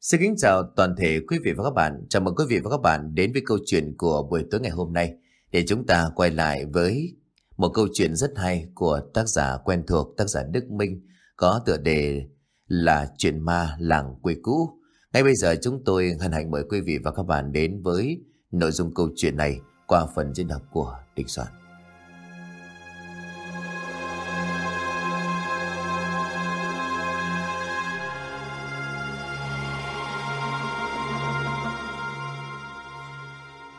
Xin kính chào toàn thể quý vị và các bạn. Chào mừng quý vị và các bạn đến với câu chuyện của buổi tối ngày hôm nay để chúng ta quay lại với một câu chuyện rất hay của tác giả quen thuộc, tác giả Đức Minh có tựa đề là Chuyện ma làng quê cũ. Ngay bây giờ chúng tôi hân hạnh mời quý vị và các bạn đến với nội dung câu chuyện này qua phần diễn đọc của Đình Soạn.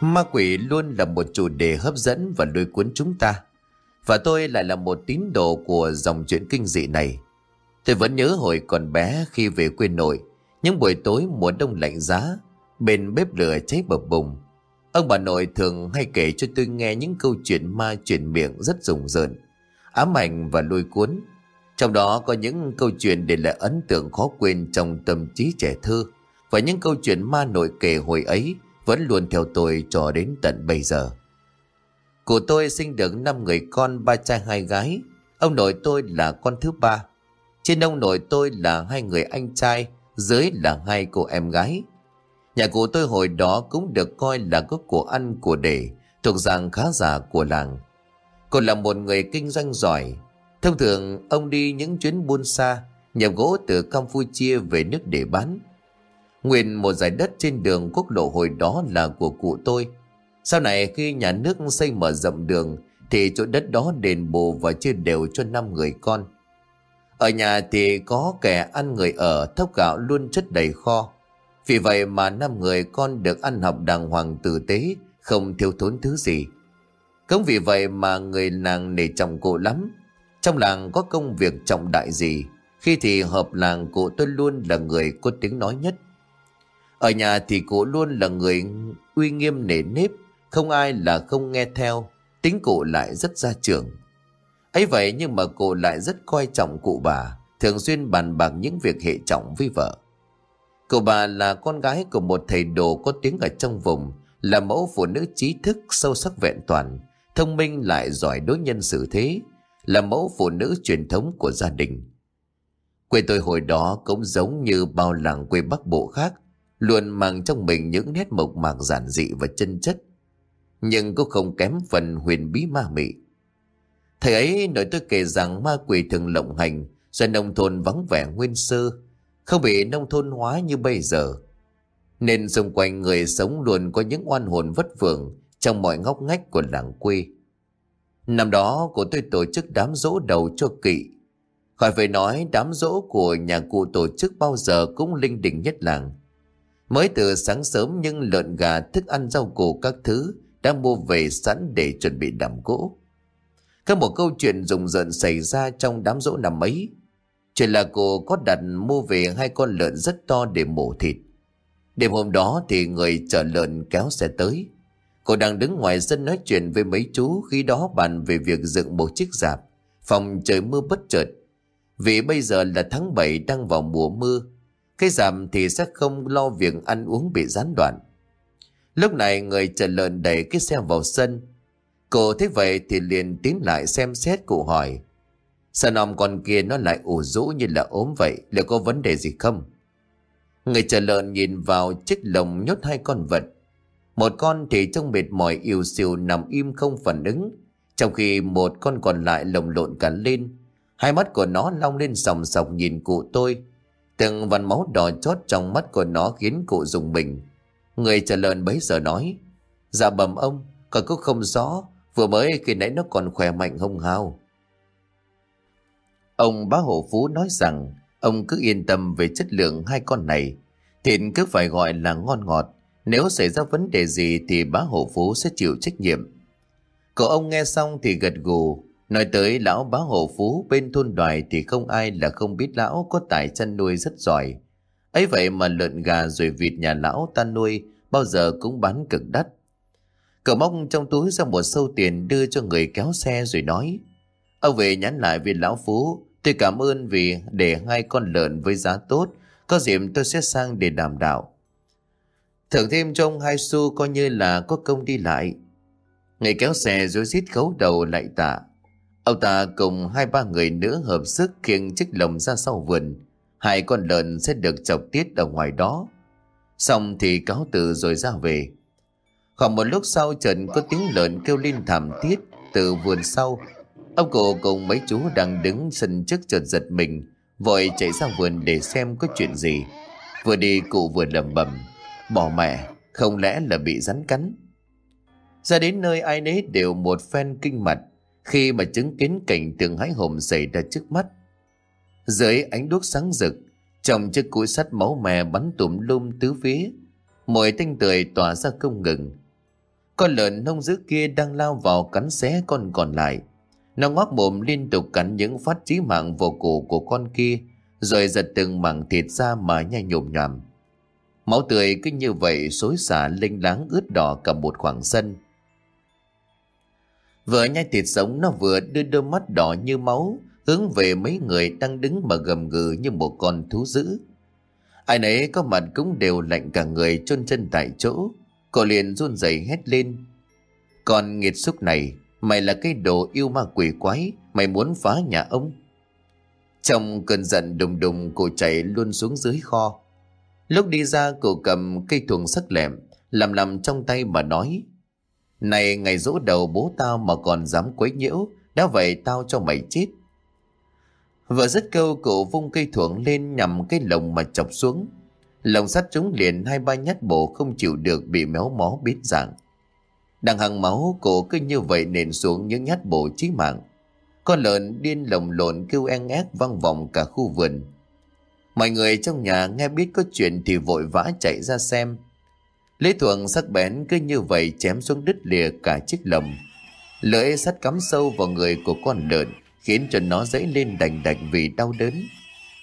Ma quỷ luôn là một chủ đề hấp dẫn và lôi cuốn chúng ta. Và tôi lại là một tín đồ của dòng chuyện kinh dị này. Tôi vẫn nhớ hồi còn bé khi về quê nội, những buổi tối mùa đông lạnh giá, bên bếp lửa cháy bập bùng. Ông bà nội thường hay kể cho tôi nghe những câu chuyện ma chuyện miệng rất rùng rợn, ám ảnh và lôi cuốn. Trong đó có những câu chuyện để lại ấn tượng khó quên trong tâm trí trẻ thơ và những câu chuyện ma nội kể hồi ấy vẫn luôn theo tôi cho đến tận bây giờ. Cụ tôi sinh được 5 người con, ba trai hai gái. Ông nội tôi là con thứ ba. Trên ông nội tôi là hai người anh trai, dưới là hai cô em gái. Nhà cụ tôi hồi đó cũng được coi là có của ăn của để, thuộc dạng khá giả của làng. Cô là một người kinh doanh giỏi. Thông thường ông đi những chuyến buôn xa, nhập gỗ từ Campuchia về nước để bán. Nguyên một giải đất trên đường quốc lộ hồi đó là của cụ tôi. Sau này khi nhà nước xây mở rộng đường thì chỗ đất đó đền bù và chia đều cho năm người con. Ở nhà thì có kẻ ăn người ở thóc gạo luôn chất đầy kho. Vì vậy mà năm người con được ăn học đàng hoàng tử tế, không thiếu thốn thứ gì. Cũng vì vậy mà người làng nể trọng cụ lắm. Trong làng có công việc trọng đại gì, khi thì hợp làng cụ tôi luôn là người có tiếng nói nhất. Ở nhà thì cụ luôn là người uy nghiêm nể nếp, không ai là không nghe theo, tính cụ lại rất gia trưởng. ấy vậy nhưng mà cụ lại rất coi trọng cụ bà, thường xuyên bàn bạc những việc hệ trọng với vợ. Cụ bà là con gái của một thầy đồ có tiếng ở trong vùng, là mẫu phụ nữ trí thức sâu sắc vẹn toàn, thông minh lại giỏi đối nhân xử thế, là mẫu phụ nữ truyền thống của gia đình. Quê tôi hồi đó cũng giống như bao làng quê Bắc Bộ khác, luôn mang trong mình những nét mộc mạc giản dị và chân chất. Nhưng cũng không kém phần huyền bí ma mị. Thầy ấy nói tôi kể rằng ma quỷ thường lộng hành do nông thôn vắng vẻ nguyên sơ, không bị nông thôn hóa như bây giờ. Nên xung quanh người sống luôn có những oan hồn vất vưởng trong mọi ngóc ngách của làng quê. Năm đó của tôi tổ chức đám dỗ đầu cho kỵ. Khỏi phải nói đám dỗ của nhà cụ tổ chức bao giờ cũng linh đình nhất làng. Mới từ sáng sớm nhưng lợn gà, thức ăn rau củ các thứ đã mua về sẵn để chuẩn bị đám cỗ. Có một câu chuyện rùng rợn xảy ra trong đám dỗ năm ấy. Chuyện là cô có đặt mua về hai con lợn rất to để mổ thịt. Đêm hôm đó thì người chở lợn kéo xe tới. Cô đang đứng ngoài sân nói chuyện với mấy chú, khi đó bàn về việc dựng một chiếc giạp. Phòng trời mưa bất chợt. Vì bây giờ là tháng 7 đang vào mùa mưa cái giảm thì sẽ không lo việc ăn uống bị gián đoạn. Lúc này người chờ lợn đẩy cái xe vào sân. Cô thấy vậy thì liền tiến lại xem xét cụ hỏi. Sao ông con kia nó lại ủ rũ như là ốm vậy, liệu có vấn đề gì không? Người chờ lợn nhìn vào chiếc lồng nhốt hai con vật. Một con thì trông mệt mỏi yêu siêu nằm im không phản ứng, trong khi một con còn lại lồng lộn cả lên. Hai mắt của nó long lên sòng sọc nhìn cụ tôi, Từng vằn máu đỏ chót trong mắt của nó khiến cụ dùng mình. Người trả lợn bấy giờ nói. Dạ bẩm ông, còn cũng không rõ. Vừa mới khi nãy nó còn khỏe mạnh hông hao. Ông bá hộ phú nói rằng ông cứ yên tâm về chất lượng hai con này. Thịt cứ phải gọi là ngon ngọt. Nếu xảy ra vấn đề gì thì bá hộ phú sẽ chịu trách nhiệm. Cậu ông nghe xong thì gật gù Nói tới lão bá hộ phú bên thôn đoài thì không ai là không biết lão có tài chăn nuôi rất giỏi. ấy vậy mà lợn gà rồi vịt nhà lão ta nuôi, bao giờ cũng bán cực đắt. Cậu móc trong túi ra một sâu tiền đưa cho người kéo xe rồi nói, Ông về nhắn lại với lão phú, Tôi cảm ơn vì để hai con lợn với giá tốt, Có dịp tôi sẽ sang để đảm đạo Thưởng thêm cho ông hai xu coi như là có công đi lại Người kéo xe rồi rít khấu đầu lại tạ Ông ta cùng hai ba người nữa hợp sức khiêng chiếc lồng ra sau vườn. hai con lợn sẽ được chọc tiết ở ngoài đó. Xong thì cáo từ rồi ra về. Khoảng một lúc sau trần có tiếng lợn kêu lên thảm thiết từ vườn sau. Ông cụ cùng mấy chú đang đứng sân trước chợt giật mình, vội chạy ra vườn để xem có chuyện gì. Vừa đi cụ vừa lẩm bẩm, bỏ mẹ, không lẽ là bị rắn cắn. Ra đến nơi ai nấy đều một phen kinh mặt khi mà chứng kiến cảnh tượng hãi hùng xảy ra trước mắt. Dưới ánh đuốc sáng rực, trong chiếc cối sắt máu mè bắn tùm lum tứ phía, mùi tinh tươi tỏa ra không ngừng. Con lợn nông dữ kia đang lao vào cắn xé con còn lại. Nó ngoác mồm liên tục cắn những phát chí mạng vào cổ của con kia, rồi giật từng mảng thịt ra mà nhai nhồm nhòm. Máu tươi cứ như vậy xối xả linh láng ướt đỏ cả một khoảng sân. Vừa nhai thịt sống nó vừa đưa đôi mắt đỏ như máu hướng về mấy người đang đứng mà gầm gừ như một con thú dữ. Ai nấy có mặt cũng đều lạnh cả người chôn chân tại chỗ. Cô liền run rẩy hét lên. Còn nghiệt xúc này, mày là cái đồ yêu ma quỷ quái, mày muốn phá nhà ông. Trong cơn giận đùng đùng cô chạy luôn xuống dưới kho. Lúc đi ra cô cầm cây thuồng sắc lẹm, làm làm trong tay mà nói. Này ngày dỗ đầu bố tao mà còn dám quấy nhiễu, đã vậy tao cho mày chết. vợ dứt câu cụ vung cây thuồng lên nhằm cái lồng mà chọc xuống. Lồng sắt trúng liền hai ba nhát bổ không chịu được bị méo mó biến dạng. Đằng hàng máu cổ cứ như vậy nền xuống những nhát bổ chí mạng. Con lợn điên lồng lộn kêu en ép vang vọng cả khu vườn. Mọi người trong nhà nghe biết có chuyện thì vội vã chạy ra xem lý Thuận sắc bén cứ như vậy chém xuống đứt lìa cả chiếc lồng. Lưỡi sắt cắm sâu vào người của con lợn khiến cho nó dãy lên đành đành vì đau đớn.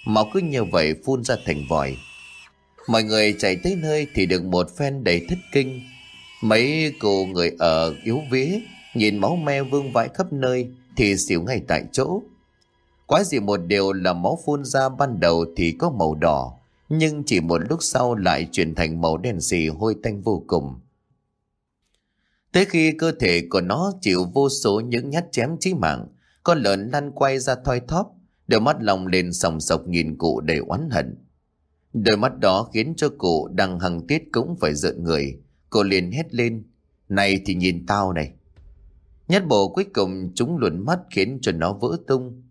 Máu cứ như vậy phun ra thành vòi. Mọi người chạy tới nơi thì được một phen đầy thất kinh. Mấy cô người ở yếu vía nhìn máu me vương vãi khắp nơi thì xỉu ngay tại chỗ. Quái gì một điều là máu phun ra ban đầu thì có màu đỏ, nhưng chỉ một lúc sau lại chuyển thành màu đen xì hôi tanh vô cùng. Tới khi cơ thể của nó chịu vô số những nhát chém chí mạng, con lợn lăn quay ra thoi thóp, đôi mắt lòng lên sòng sọc nhìn cụ đầy oán hận. Đôi mắt đó khiến cho cụ đang hằng tiết cũng phải giận người. Cô liền hét lên, này thì nhìn tao này. Nhất bộ cuối cùng chúng luồn mắt khiến cho nó vỡ tung.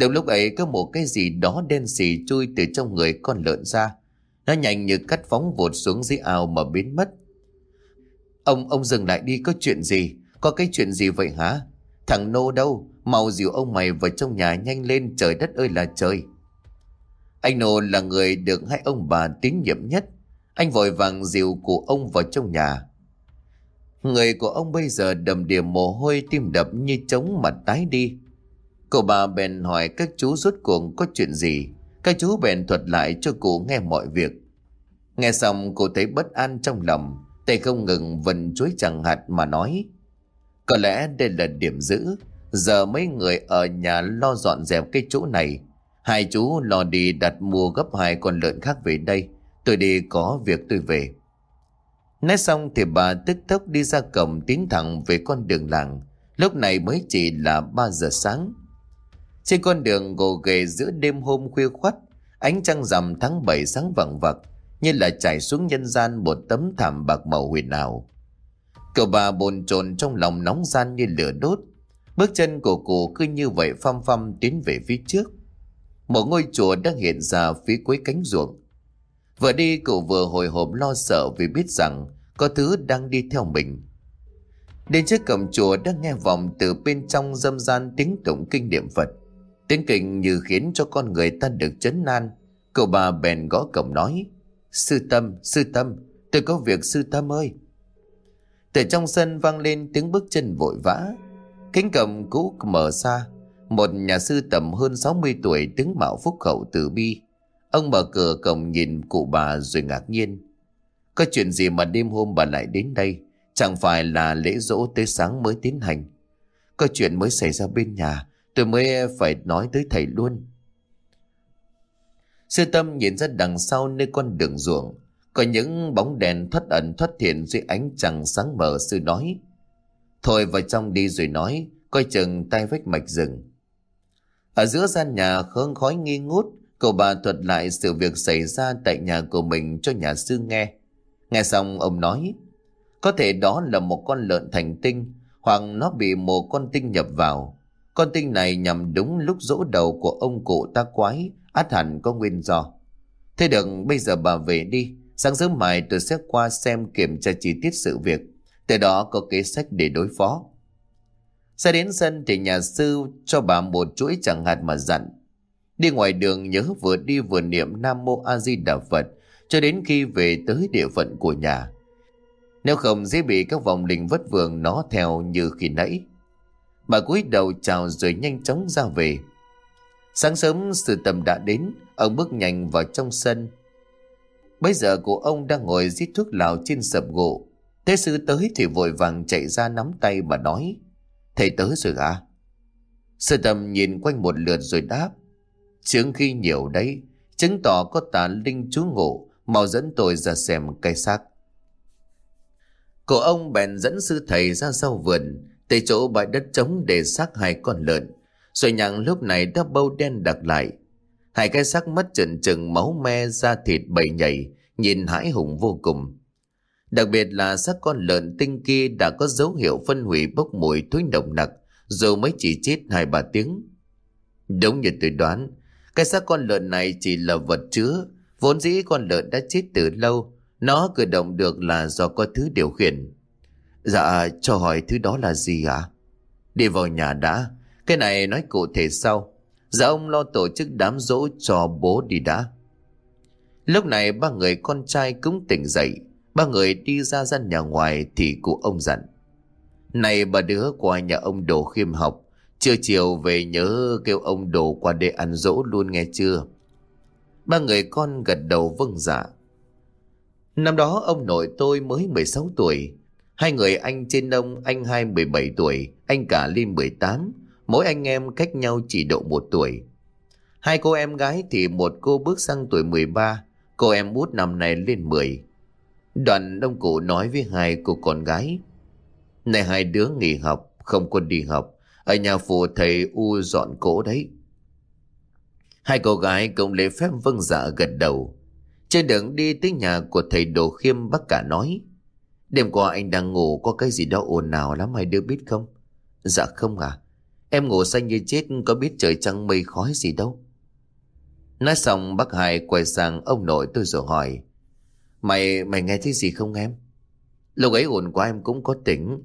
Đầu lúc ấy có một cái gì đó đen xì chui từ trong người con lợn ra. Nó nhanh như cắt phóng vụt xuống dưới ao mà biến mất. Ông, ông dừng lại đi có chuyện gì? Có cái chuyện gì vậy hả? Thằng Nô đâu? Mau dìu ông mày vào trong nhà nhanh lên trời đất ơi là trời. Anh Nô là người được hai ông bà tín nhiệm nhất. Anh vội vàng dìu của ông vào trong nhà. Người của ông bây giờ đầm điểm mồ hôi tim đập như trống mặt tái đi. Cậu bà bèn hỏi các chú rốt cuộc có chuyện gì. Các chú bèn thuật lại cho cụ nghe mọi việc. Nghe xong cô thấy bất an trong lòng. Tay không ngừng vần chuối chẳng hạt mà nói. Có lẽ đây là điểm giữ. Giờ mấy người ở nhà lo dọn dẹp cái chỗ này. Hai chú lo đi đặt mua gấp hai con lợn khác về đây. Tôi đi có việc tôi về. Nói xong thì bà tức tốc đi ra cổng, tiến thẳng về con đường làng. Lúc này mới chỉ là 3 giờ sáng. Trên con đường gồ ghề giữa đêm hôm khuya khoắt, ánh trăng rằm tháng 7 sáng vẳng vặc, như là trải xuống nhân gian một tấm thảm bạc màu huyền ảo. Cậu bà bồn chồn trong lòng nóng gian như lửa đốt. Bước chân của cụ cứ như vậy phăm phăm tiến về phía trước. Một ngôi chùa đang hiện ra phía cuối cánh ruộng. Vừa đi cậu vừa hồi hộp lo sợ vì biết rằng có thứ đang đi theo mình. Đến trước cổng chùa đang nghe vọng từ bên trong dâm gian tiếng tụng kinh niệm Phật. Tiếng kinh như khiến cho con người ta được chấn nan. Cậu bà bèn gõ cổng nói. Sư Tâm, Sư Tâm, tôi có việc Sư Tâm ơi. Từ trong sân vang lên tiếng bước chân vội vã. Cánh cổng cũ mở ra. Một nhà sư tầm hơn 60 tuổi đứng mạo phúc khẩu từ bi. Ông mở cửa cổng nhìn cụ bà rồi ngạc nhiên. Có chuyện gì mà đêm hôm bà lại đến đây? Chẳng phải là lễ dỗ tới sáng mới tiến hành. Có chuyện mới xảy ra bên nhà. Tôi mới phải nói tới thầy luôn. Sư Tâm nhìn ra đằng sau nơi con đường ruộng. Có những bóng đèn thoát ẩn thoát hiện dưới ánh trăng sáng mờ sư nói. Thôi vào trong đi rồi nói, coi chừng tay vách mạch rừng. Ở giữa gian nhà khương khói nghi ngút, Cậu bà thuật lại sự việc xảy ra tại nhà của mình cho nhà sư nghe. Nghe xong ông nói, có thể đó là một con lợn thành tinh, hoặc nó bị một con tinh nhập vào. Con tinh này nhằm đúng lúc dỗ đầu của ông cụ ta quái, át hẳn có nguyên do. Thế được, bây giờ bà về đi. Sáng sớm mai tôi sẽ qua xem kiểm tra chi tiết sự việc. Từ đó có kế sách để đối phó. xe đến sân thì nhà sư cho bà một chuỗi chẳng hạt mà dặn. Đi ngoài đường nhớ vừa đi vừa niệm Nam Mô A Di Đà Phật cho đến khi về tới địa phận của nhà. Nếu không dễ bị các vòng linh vất vượng nó theo như khi nãy. Bà cúi đầu chào rồi nhanh chóng ra về. Sáng sớm sự tầm đã đến, ông bước nhanh vào trong sân. Bây giờ của ông đang ngồi giết thuốc lào trên sập gỗ. Thế sư tới thì vội vàng chạy ra nắm tay và nói. Thầy tới rồi à? Sư tầm nhìn quanh một lượt rồi đáp. Chứng khi nhiều đấy, chứng tỏ có tà linh chú ngộ, mau dẫn tôi ra xem cây xác. Cổ ông bèn dẫn sư thầy ra sau vườn, tới chỗ bãi đất trống để xác hai con lợn. Rồi nhặng lúc này đã bâu đen đặc lại. Hai cái xác mất trần trừng máu me da thịt bầy nhảy, nhìn hãi hùng vô cùng. Đặc biệt là xác con lợn tinh kia đã có dấu hiệu phân hủy bốc mùi thối nồng nặc, dù mới chỉ chết hai ba tiếng. Đúng như tôi đoán, cái xác con lợn này chỉ là vật chứa, vốn dĩ con lợn đã chết từ lâu, nó cử động được là do có thứ điều khiển. Dạ, cho hỏi thứ đó là gì ạ? Đi vào nhà đã, cái này nói cụ thể sau. Dạ ông lo tổ chức đám dỗ cho bố đi đã. Lúc này ba người con trai cũng tỉnh dậy, ba người đi ra gian nhà ngoài thì cụ ông dặn. Này bà đứa qua nhà ông Đồ khiêm học, Trưa chiều về nhớ kêu ông đồ qua để ăn dỗ luôn nghe chưa? Ba người con gật đầu vâng dạ. Năm đó ông nội tôi mới 16 tuổi. Hai người anh trên ông, anh hai 17 tuổi, anh cả Linh 18. Mỗi anh em cách nhau chỉ độ một tuổi. Hai cô em gái thì một cô bước sang tuổi 13, cô em út năm nay lên 10. Đoàn đông cụ nói với hai cô con gái. Này hai đứa nghỉ học, không quân đi học. Ở nhà phụ thầy U dọn cỗ đấy. Hai cô gái cũng lễ phép vâng dạ gật đầu. Trên đường đi tới nhà của thầy Đồ Khiêm bác cả nói. Đêm qua anh đang ngủ có cái gì đó ồn nào lắm hai đứa biết không? Dạ không à. Em ngủ xanh như chết có biết trời trăng mây khói gì đâu. Nói xong bác Hải quay sang ông nội tôi rồi hỏi. Mày, mày nghe thấy gì không em? Lúc ấy ồn quá em cũng có tỉnh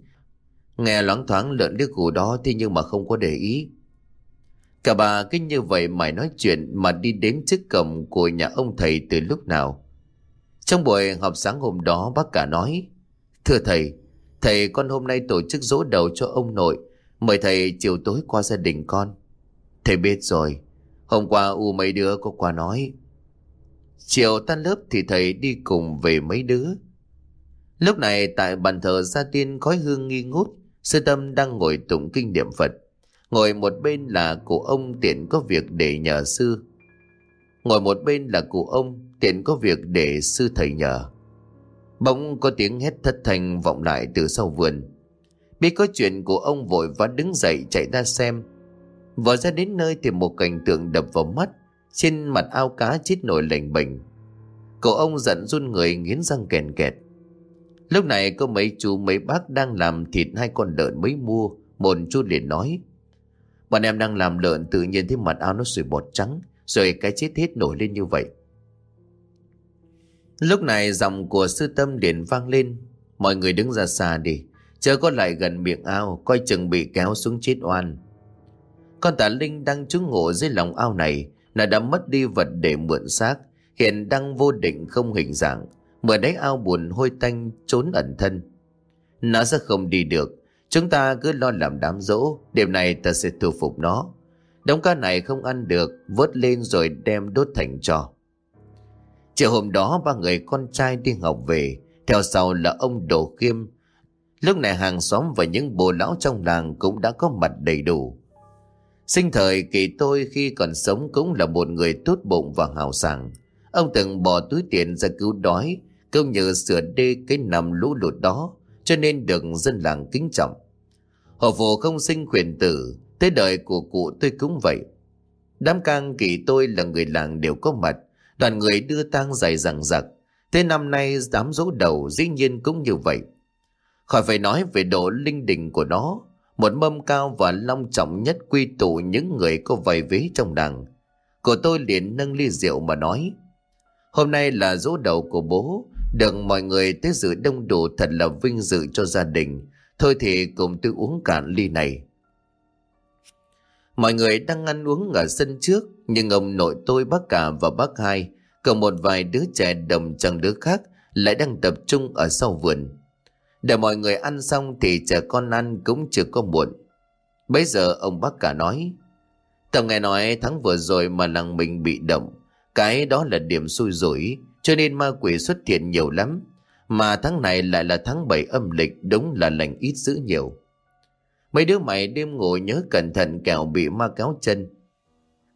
Nghe loáng thoáng lợn đứa củ đó thì nhưng mà không có để ý. Cả bà cứ như vậy mày nói chuyện mà đi đến trước cổng của nhà ông thầy từ lúc nào. Trong buổi họp sáng hôm đó bác cả nói Thưa thầy, thầy con hôm nay tổ chức dỗ đầu cho ông nội Mời thầy chiều tối qua gia đình con Thầy biết rồi Hôm qua U mấy đứa có qua nói Chiều tan lớp thì thầy đi cùng về mấy đứa Lúc này tại bàn thờ gia tiên khói hương nghi ngút Sư Tâm đang ngồi tụng kinh niệm Phật. Ngồi một bên là cụ ông tiện có việc để nhờ sư. Ngồi một bên là cụ ông tiện có việc để sư thầy nhờ. Bỗng có tiếng hét thất thanh vọng lại từ sau vườn. Biết có chuyện của ông vội vã đứng dậy chạy ra xem. Vừa ra đến nơi thì một cảnh tượng đập vào mắt. Trên mặt ao cá chết nổi lềnh bềnh. Cậu ông giận run người nghiến răng kèn kẹt. Lúc này có mấy chú, mấy bác đang làm thịt hai con lợn mới mua. Một chú liền nói. Bọn em đang làm lợn tự nhiên thấy mặt ao nó sủi bọt trắng. Rồi cái chết hết nổi lên như vậy. Lúc này giọng của sư tâm điện vang lên. Mọi người đứng ra xa đi. Chờ có lại gần miệng ao. Coi chừng bị kéo xuống chết oan. Con tà Linh đang trú ngộ dưới lòng ao này. Là đã mất đi vật để mượn xác. Hiện đang vô định không hình dạng Mở đáy ao buồn hôi tanh, trốn ẩn thân Nó sẽ không đi được Chúng ta cứ lo làm đám dỗ, Đêm này ta sẽ thu phục nó Đống cá này không ăn được, Vớt lên rồi đem đốt thành trò Chiều hôm đó ba người con trai đi học về. Theo sau là ông Đồ Khiêm. Lúc này hàng xóm và những bồ lão trong làng Cũng đã có mặt đầy đủ. Sinh thời kỳ tôi khi còn sống Cũng là một người tốt bụng và hào sảng. Ông từng bỏ túi tiền ra cứu đói Công nhờ sửa đê cái nằm lũ lụt đó Cho nên được dân làng kính trọng. Họ phụ không sinh quyền tử Tới đời của cụ tôi cũng vậy. Đám cang kỳ tôi là người làng đều có mặt, đoàn người đưa tang dài rằng giặc. Thế năm nay đám dỗ đầu dĩ nhiên cũng như vậy. Khỏi phải nói về độ linh đình của nó, một mâm cao và long trọng nhất quy tụ những người có vầy vế trong đảng. Cô tôi liền nâng ly rượu mà nói, hôm nay là dỗ đầu của bố, được mọi người tới dự đông đủ thật là vinh dự cho gia đình. Thôi thì cùng tôi uống cạn ly này. Mọi người đang ăn uống ở sân trước, nhưng ông nội tôi bác cả và bác hai, còn một vài đứa trẻ đồng chẳng đứa khác lại đang tập trung ở sau vườn. Để mọi người ăn xong thì trẻ con ăn cũng chưa có muộn. Bây giờ ông bác cả nói, Tao nghe nói tháng vừa rồi mà làng mình bị động, cái đó là điểm xui rủi, cho nên ma quỷ xuất hiện nhiều lắm. Mà tháng này lại là tháng 7 âm lịch, đúng là lành ít dữ nhiều. Mấy đứa mày đêm ngủ nhớ cẩn thận kẻo bị ma kéo chân.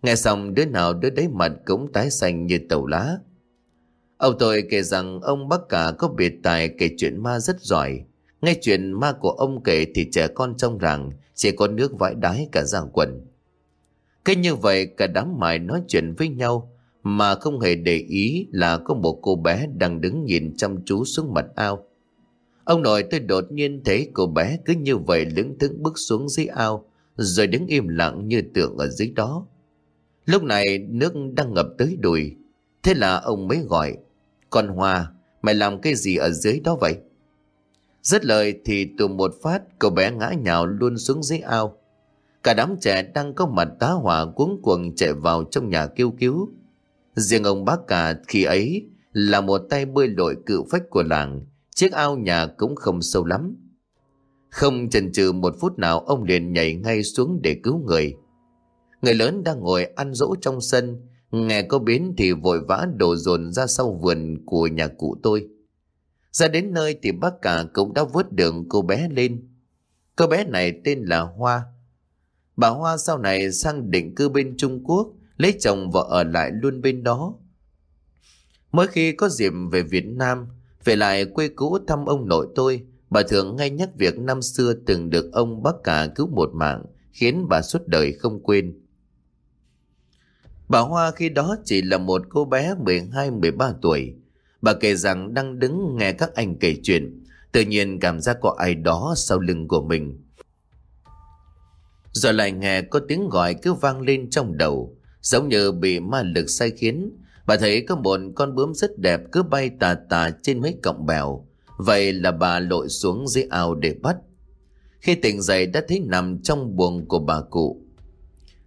Nghe xong, đứa nào đứa đấy mặt cũng tái xanh như tàu lá. Ông tôi kể rằng ông bác cả có biệt tài kể chuyện ma rất giỏi. Nghe chuyện ma của ông kể thì trẻ con trong rằng chỉ có nước vãi đái cả giang quần. Cái như vậy, cả đám mày nói chuyện với nhau, mà không hề để ý là có một cô bé đang đứng nhìn chăm chú xuống mặt ao. Ông nội tôi đột nhiên thấy cô bé cứ như vậy lững thững bước xuống dưới ao rồi đứng im lặng như tượng ở dưới đó. Lúc này nước đang ngập tới đùi. Thế là ông mới gọi Con Hoa, mày làm cái gì ở dưới đó vậy? Rất lời thì từ một phát cô bé ngã nhào luôn xuống dưới ao. Cả đám trẻ đang có mặt tá hỏa cuống cuồng chạy vào trong nhà kêu cứu. Riêng ông bác cả khi ấy là một tay bơi lội cự phách của làng, chiếc ao nhà cũng không sâu lắm. Không chần chừ một phút nào ông liền nhảy ngay xuống để cứu người. Người lớn đang ngồi ăn dỗ trong sân, nghe có biến thì vội vã đổ dồn ra sau vườn của nhà cụ tôi. Ra đến nơi thì bác cả cũng đã vớt đường cô bé lên. Cô bé này tên là Hoa. Bà Hoa sau này sang định cư bên Trung Quốc, lấy chồng và ở lại luôn bên đó. Mỗi khi có dịp về Việt Nam, về lại quê cũ thăm ông nội tôi, bà thường ngay nhắc việc năm xưa từng được ông bác cả cứu một mạng, khiến bà suốt đời không quên. Bà Hoa khi đó chỉ là một cô bé 12-13 tuổi. Bà kể rằng đang đứng nghe các anh kể chuyện, tự nhiên cảm giác có ai đó sau lưng của mình. Rồi lại nghe có tiếng gọi cứ vang lên trong đầu, giống như bị ma lực sai khiến. Bà thấy có một con bướm rất đẹp cứ bay tà tà trên mấy cọng bèo. Vậy là bà lội xuống dưới ao để bắt. Khi tỉnh dậy đã thấy nằm trong buồng của bà cụ.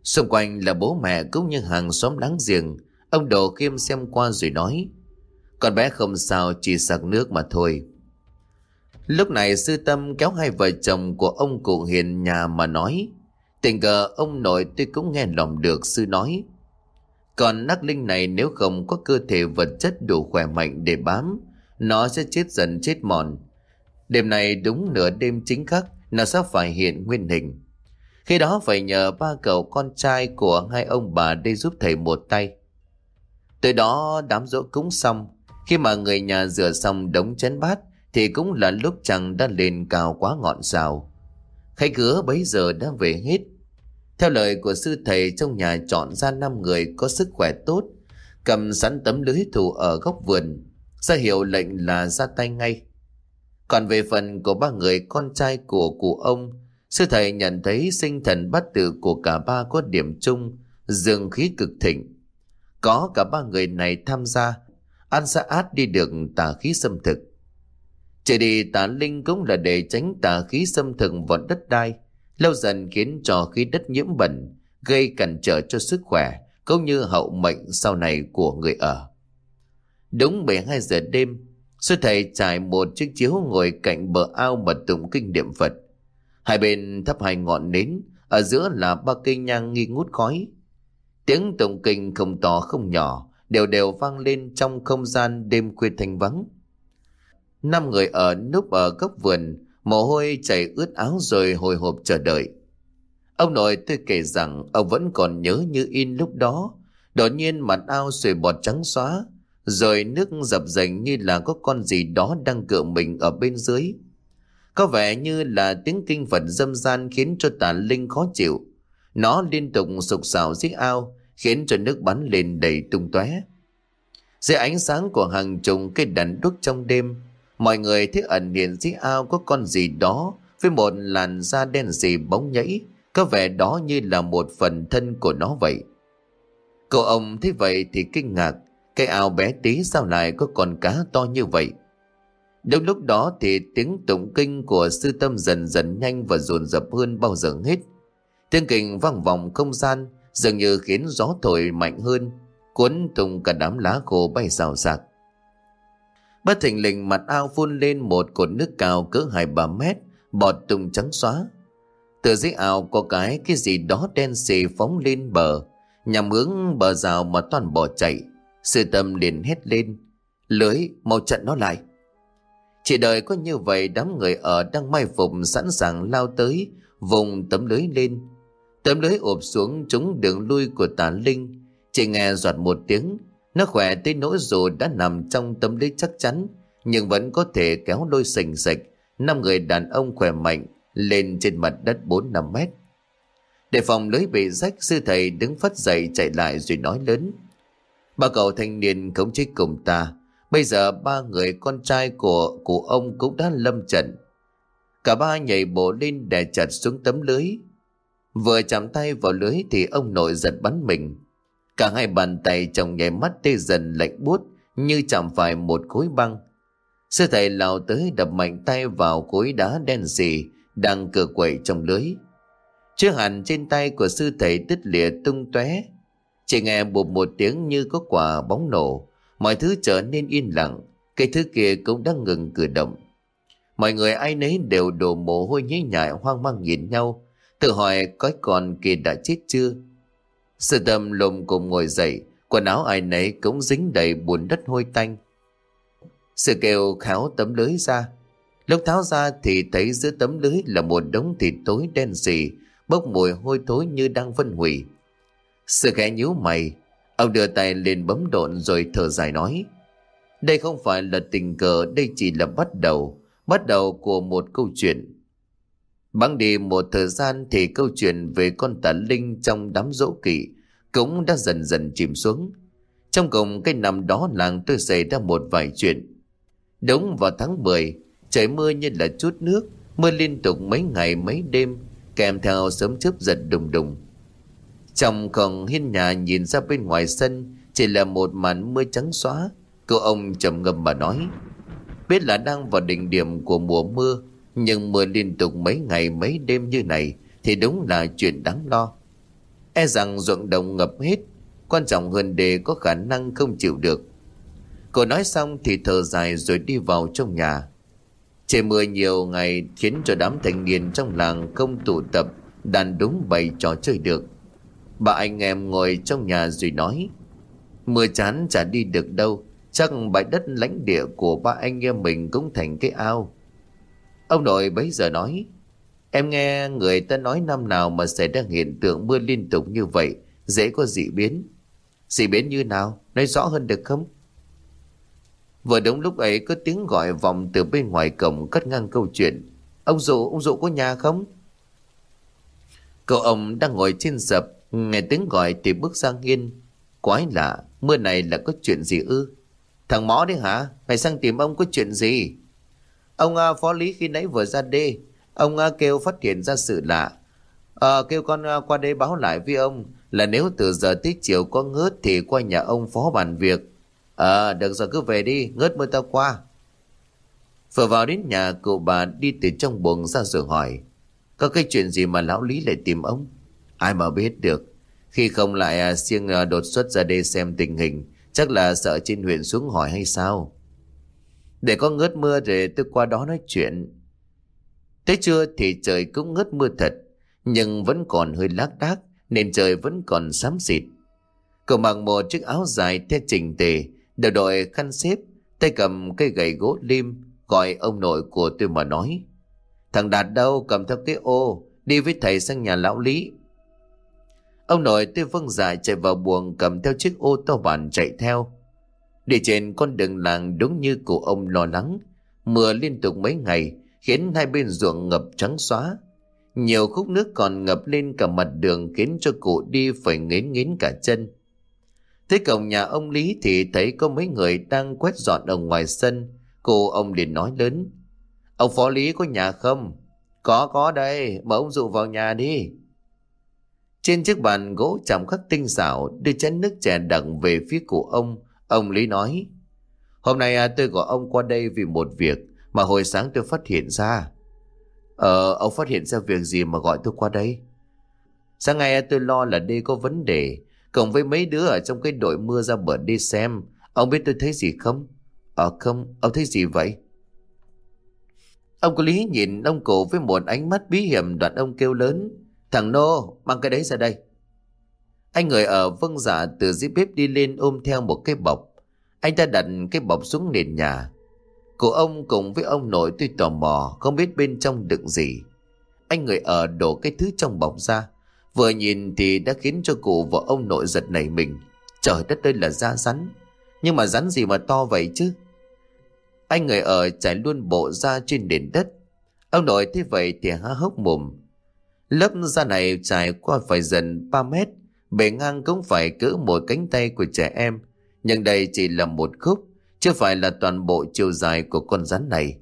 Xung quanh là bố mẹ cũng như hàng xóm láng giềng. Ông Đồ Khiêm xem qua rồi nói. Con bé không sao, chỉ sặc nước mà thôi. Lúc này sư tâm kéo hai vợ chồng của ông cụ hiền nhà mà nói. Tình cờ ông nội tôi cũng nghe lòng được, sư nói. Còn nắc linh này nếu không có cơ thể vật chất đủ khỏe mạnh để bám, nó sẽ chết dần chết mòn. Đêm này đúng nửa đêm chính khắc, nó sẽ phải hiện nguyên hình. Khi đó phải nhờ ba cậu con trai của hai ông bà đi giúp thầy một tay. Từ đó đám dỗ cúng xong, khi mà người nhà rửa xong đống chén bát thì cũng là lúc chẳng đã lên cao quá ngọn rào. Khách cửa bấy giờ đã về hết. Theo lời của sư thầy trong nhà chọn ra 5 người có sức khỏe tốt, cầm sẵn tấm lưới thủ ở góc vườn, ra hiệu lệnh là ra tay ngay. Còn về phần của ba người con trai của cụ ông Sư thầy nhận thấy sinh thần bát tự của cả ba có điểm chung, dương khí cực thịnh. Có cả ba người này tham gia, ăn sẽ át đi được tà khí xâm thực. Chỉ đi tà linh cũng là để tránh tà khí xâm thực vào đất đai, lâu dần khiến cho khí đất nhiễm bẩn, gây cản trở cho sức khỏe, cũng như hậu mệnh sau này của người ở. Đúng 12 giờ đêm, sư thầy trải một chiếc chiếu ngồi cạnh bờ ao mà tụng kinh niệm Phật. Hai bên thắp hai ngọn nến, ở giữa là ba cây nhang nghi ngút khói. Tiếng tụng kinh không to không nhỏ, đều đều vang lên trong không gian đêm khuya thanh vắng. Năm người ở núp ở góc vườn, mồ hôi chảy ướt áo rồi hồi hộp chờ đợi. Ông nội tôi kể rằng ông vẫn còn nhớ như in lúc đó, đột nhiên mặt ao sùi bọt trắng xóa, rồi nước dập dành như là có con gì đó đang cựa mình ở bên dưới. Có vẻ như là tiếng kinh Phật dâm gian khiến cho tà linh khó chịu. Nó liên tục sục sạo giết ao, khiến cho nước bắn lên đầy tung tóe. Dưới ánh sáng của hàng chục cây đèn đuốc trong đêm, mọi người thấy ẩn hiện dưới ao có con gì đó với một làn da đen gì bóng nhảy, có vẻ đó như là một phần thân của nó vậy. Cậu ông thấy vậy thì kinh ngạc, cái ao bé tí sao lại có con cá to như vậy? Đúng lúc đó thì tiếng tụng kinh của sư tâm dần dần nhanh và dồn dập hơn bao giờ hết. Tiếng kinh vang vọng không gian, dường như khiến gió thổi mạnh hơn, cuốn tung cả đám lá khô bay xào xạc. Bất thình lình mặt ao phun lên một cột nước cao cỡ hai ba mét, bọt tung trắng xóa. Từ dưới ao có cái cái gì đó đen xì phóng lên bờ, nhằm hướng bờ rào mà toàn bỏ chạy. Sư tâm liền hét lên, lưới mau chặn nó lại. Chỉ đợi có như vậy đám người ở đang mai phục sẵn sàng lao tới, vùng tấm lưới lên. Tấm lưới ụp xuống trúng đường lui của tà linh, chỉ nghe giọt một tiếng, nó khỏe tới nỗi dù đã nằm trong tấm lưới chắc chắn, nhưng vẫn có thể kéo đôi sình sạch, năm người đàn ông khỏe mạnh lên trên mặt đất 4-5 mét. Để phòng lưới bị rách, sư thầy đứng phát dậy chạy lại rồi nói lớn. Ba cậu thanh niên khống chế cùng ta, bây giờ ba người con trai của cụ ông cũng đã lâm trận. Cả ba nhảy bộ lên đè chặt xuống tấm lưới. Vừa chạm tay vào lưới thì ông nội giật bắn mình. Cả hai bàn tay trong nhảy mắt tê dần lạnh buốt, như chạm phải một khối băng. Sư thầy lao tới đập mạnh tay vào khối đá đen xì đang cờ quậy trong lưới. Chiếc hẳn trên tay của sư thầy tích lịa tung tóe Chỉ nghe bụp một tiếng như có quả bóng nổ. Mọi thứ trở nên yên lặng. Cái thứ kia cũng đang ngừng cử động. Mọi người ai nấy đều đổ mồ hôi nhí nhại hoang mang nhìn nhau. Tự hỏi có còn kia đã chết chưa? Sư tâm lùm cùng ngồi dậy. Quần áo ai nấy cũng dính đầy bùn đất hôi tanh. Sư kêu khéo tấm lưới ra. Lúc tháo ra thì thấy giữa tấm lưới là một đống thịt tối đen xì, bốc mùi hôi thối như đang phân hủy. Sư khẽ nhíu mày, ông đưa tay lên bấm độn rồi thở dài nói. Đây không phải là tình cờ, đây chỉ là bắt đầu, bắt đầu của một câu chuyện. Băng đi một thời gian thì câu chuyện về con tà linh trong đám dỗ kỵ cũng đã dần dần chìm xuống. Trong cùng cái năm đó làng tôi xảy ra một vài chuyện. Đúng vào tháng 10, trời mưa như là chút nước, mưa liên tục mấy ngày mấy đêm, kèm theo sớm chớp giật đùng đùng. Trong còn hiên nhà nhìn ra bên ngoài sân chỉ là một màn mưa trắng xóa. Cô ông trầm ngâm mà nói, biết là đang vào đỉnh điểm của mùa mưa, nhưng mưa liên tục mấy ngày mấy đêm như này thì đúng là chuyện đáng lo. E rằng ruộng đồng ngập hết, quan trọng hơn đề có khả năng không chịu được. Cô nói xong thì thở dài rồi đi vào trong nhà. Trời mưa nhiều ngày khiến cho đám thanh niên trong làng không tụ tập đàn đúng bày trò chơi được. Bà anh em ngồi trong nhà rồi nói Mưa chán chả đi được đâu Chắc bãi đất lãnh địa của ba anh em mình cũng thành cái ao Ông nội bấy giờ nói Em nghe người ta nói năm nào mà xảy ra hiện tượng mưa liên tục như vậy Dễ có dị biến Dị biến như nào? Nói rõ hơn được không? Vừa đúng lúc ấy có tiếng gọi vọng từ bên ngoài cổng cắt ngang câu chuyện. Ông dụ, ông dụ có nhà không? Cậu ông đang ngồi trên sập, nghe tiếng gọi thì bước sang nghiên. Quái lạ, mưa này là có chuyện gì ư? Thằng mõ đấy hả? Mày sang tìm ông có chuyện gì? Ông à, phó lý khi nãy vừa ra đê, ông à, kêu phát hiện ra sự lạ. À, kêu con à, qua đây báo lại với ông là nếu từ giờ tới chiều có ngớt thì qua nhà ông phó bàn việc Ờ, được rồi cứ về đi, ngớt mưa tao qua. Vừa vào đến nhà, cậu bà đi từ trong buồng ra rồi hỏi. Có cái chuyện gì mà lão Lý lại tìm ông? Ai mà biết được. Khi không lại à, siêng à, đột xuất ra đây xem tình hình, chắc là sợ trên huyện xuống hỏi hay sao? Để có ngớt mưa rồi tôi qua đó nói chuyện. Tới trưa thì trời cũng ngớt mưa thật, nhưng vẫn còn hơi lác đác nên trời vẫn còn xám xịt. Cậu mặc một chiếc áo dài theo trình tề, Đầu đội khăn xếp, tay cầm cây gậy gỗ lim, gọi ông nội của tôi mà nói. Thằng Đạt đâu cầm theo cái ô, đi với thầy sang nhà lão Lý. Ông nội tôi vâng dài chạy vào buồng cầm theo chiếc ô to bản chạy theo. Đi trên con đường làng đúng như cụ ông lo lắng. Mưa liên tục mấy ngày khiến hai bên ruộng ngập trắng xóa. Nhiều khúc nước còn ngập lên cả mặt đường khiến cho cụ đi phải nghến nghến cả chân. Thế cổng nhà ông Lý thì thấy có mấy người đang quét dọn ở ngoài sân. Cô ông liền nói lớn. Ông Phó Lý có nhà không? Có có đây, mời ông dụ vào nhà đi. Trên chiếc bàn gỗ chạm khắc tinh xảo đưa chén nước chè đặng về phía cụ ông. Ông Lý nói. Hôm nay à, tôi gọi ông qua đây vì một việc mà hồi sáng tôi phát hiện ra. Ờ, ông phát hiện ra việc gì mà gọi tôi qua đây? Sáng nay à, tôi lo là đây có vấn đề. Cộng với mấy đứa ở trong cái đội mưa ra bờ đi xem. Ông biết tôi thấy gì không? Ờ không, ông thấy gì vậy? Ông có lý nhìn ông cụ với một ánh mắt bí hiểm đoạn ông kêu lớn. Thằng Nô, mang cái đấy ra đây. Anh người ở vâng dạ từ dưới bếp đi lên ôm theo một cái bọc. Anh ta đặt cái bọc xuống nền nhà. Cụ ông cùng với ông nội tôi tò mò không biết bên trong đựng gì. Anh người ở đổ cái thứ trong bọc ra. Vừa nhìn thì đã khiến cho cụ và ông nội giật nảy mình. Trời đất đây là da rắn. Nhưng mà rắn gì mà to vậy chứ? Anh người ở trải luôn bộ ra trên nền đất. Ông nội thế vậy thì há hốc mồm. Lớp da này trải qua phải dần 3 mét, bề ngang cũng phải cỡ một cánh tay của trẻ em. Nhưng đây chỉ là một khúc, chưa phải là toàn bộ chiều dài của con rắn này.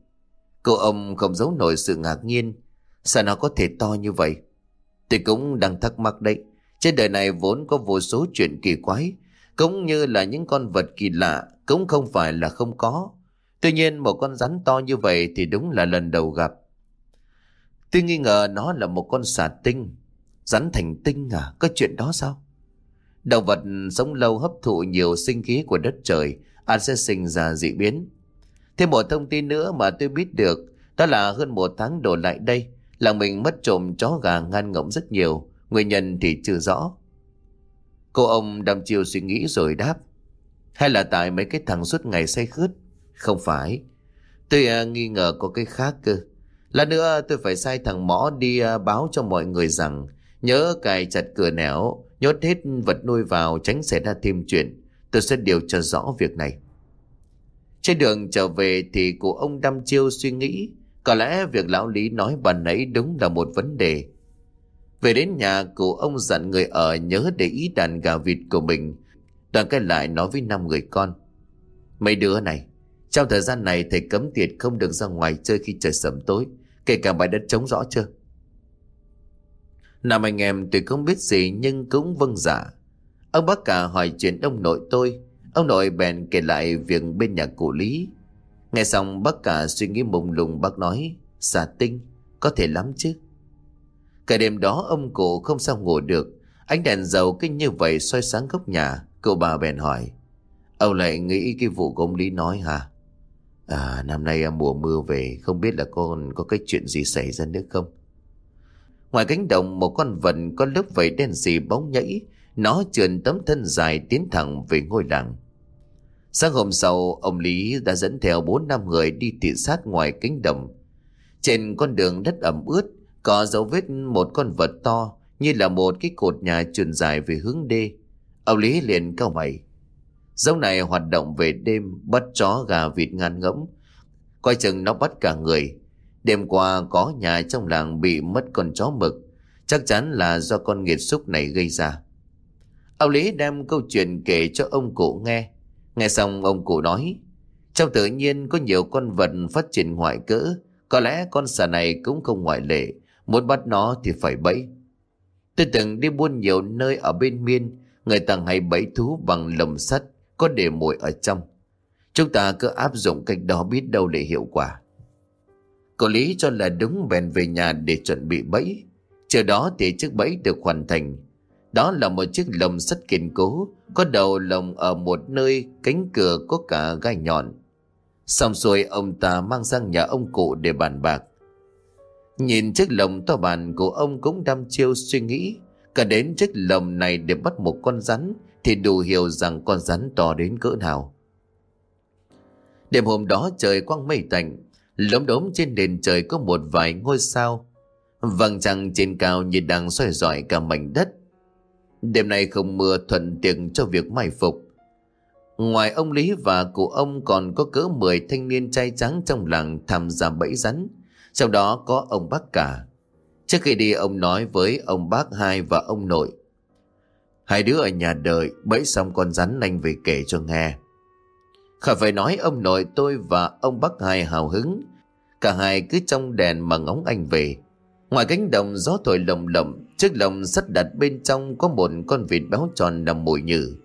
Cô ông không giấu nổi sự ngạc nhiên. Sao nó có thể to như vậy? Tôi cũng đang thắc mắc đấy. Trên đời này vốn có vô số chuyện kỳ quái, cũng như là những con vật kỳ lạ, cũng không phải là không có. Tuy nhiên một con rắn to như vậy thì đúng là lần đầu gặp. Tôi nghi ngờ nó là một con xà tinh. Rắn thành tinh à? Có chuyện đó sao? Động vật sống lâu hấp thụ nhiều sinh khí của đất trời, ăn sẽ sinh ra dị biến. Thêm một thông tin nữa mà tôi biết được, đó là hơn một tháng đổ lại đây, là mình mất trộm chó gà ngan ngỗng rất nhiều, nguyên nhân thì chưa rõ. Cô ông đăm chiều suy nghĩ rồi đáp, hay là tại mấy cái thằng suốt ngày say khướt? Không phải, tôi à, nghi ngờ có cái khác cơ. Lát nữa tôi phải sai thằng mõ đi à, báo cho mọi người rằng nhớ cài chặt cửa nẻo, nhốt hết vật nuôi vào tránh xảy ra thêm chuyện. Tôi sẽ điều tra rõ việc này. Trên đường trở về thì cụ ông đăm chiêu suy nghĩ có lẽ việc lão Lý nói bàn nãy đúng là một vấn đề. Về đến nhà cụ ông dặn người ở nhớ để ý đàn gà vịt của mình. Đoàn cái lại nói với năm người con. Mấy đứa này, trong thời gian này thầy cấm tiệt không được ra ngoài chơi khi trời sầm tối. Kể cả bãi đất trống rõ chưa? Năm anh em tuy không biết gì nhưng cũng vâng dạ. Ông bác cả hỏi chuyện ông nội tôi. Ông nội bèn kể lại việc bên nhà cụ Lý. Nghe xong bác cả suy nghĩ mông lùng bác nói. Xà tinh, có thể lắm chứ. Cả đêm đó ông cụ không sao ngủ được. Ánh đèn dầu kinh như vậy soi sáng góc nhà. Cậu bà bèn hỏi. Ông lại nghĩ cái vụ của ông Lý nói hả? À, năm nay mùa mưa về, không biết là con có cái chuyện gì xảy ra nữa không? Ngoài cánh đồng, một con vật có lớp vảy đen xì bóng nhảy, nó trườn tấm thân dài tiến thẳng về ngôi làng. Sáng hôm sau, ông Lý đã dẫn theo bốn năm người đi thị sát ngoài cánh đồng. Trên con đường đất ẩm ướt, có dấu vết một con vật to như là một cái cột nhà truyền dài về hướng đê. Ông Lý liền cao mày. Dấu này hoạt động về đêm, bắt chó gà vịt ngăn ngẫm. Coi chừng nó bắt cả người. Đêm qua có nhà trong làng bị mất con chó mực. Chắc chắn là do con nghiệt xúc này gây ra. Ông Lý đem câu chuyện kể cho ông cụ nghe. Nghe xong, ông cụ nói. Trong tự nhiên có nhiều con vật phát triển ngoại cỡ. Có lẽ con xà này cũng không ngoại lệ. Muốn bắt nó thì phải bẫy. Tôi từng đi buôn nhiều nơi ở bên miên. Người ta hay bẫy thú bằng lồng sắt, có để mồi ở trong. Chúng ta cứ áp dụng cách đó biết đâu để hiệu quả. Cô Lý cho là đúng bèn về nhà để chuẩn bị bẫy. Chờ đó thì chiếc bẫy được hoàn thành. Đó là một chiếc lồng sắt kiên cố, có đầu lồng ở một nơi cánh cửa có cả gai nhọn. Xong rồi ông ta mang sang nhà ông cụ để bàn bạc. Nhìn chiếc lồng to bàn của ông cũng đăm chiêu suy nghĩ. Cả đến chiếc lồng này để bắt một con rắn thì đủ hiểu rằng con rắn to đến cỡ nào. Đêm hôm đó trời quang mây tạnh, lốm đốm trên nền trời có một vài ngôi sao. Vầng trăng trên cao như đang soi rọi cả mảnh đất. Đêm nay không mưa thuận tiện cho việc mai phục. Ngoài ông Lý và cụ ông còn có cỡ 10 thanh niên trai trắng trong làng tham gia bẫy rắn. Trong đó có ông bác cả. Trước khi đi ông nói với ông bác hai và ông nội. Hai đứa ở nhà đợi, bẫy xong con rắn anh về kể cho nghe. Khỏi phải nói ông nội tôi và ông bác hai hào hứng. Cả hai cứ trong đèn mà ngóng anh về. Ngoài cánh đồng gió thổi lồng lộng, chiếc lồng sắt đặt bên trong có một con vịt béo tròn nằm mùi nhử.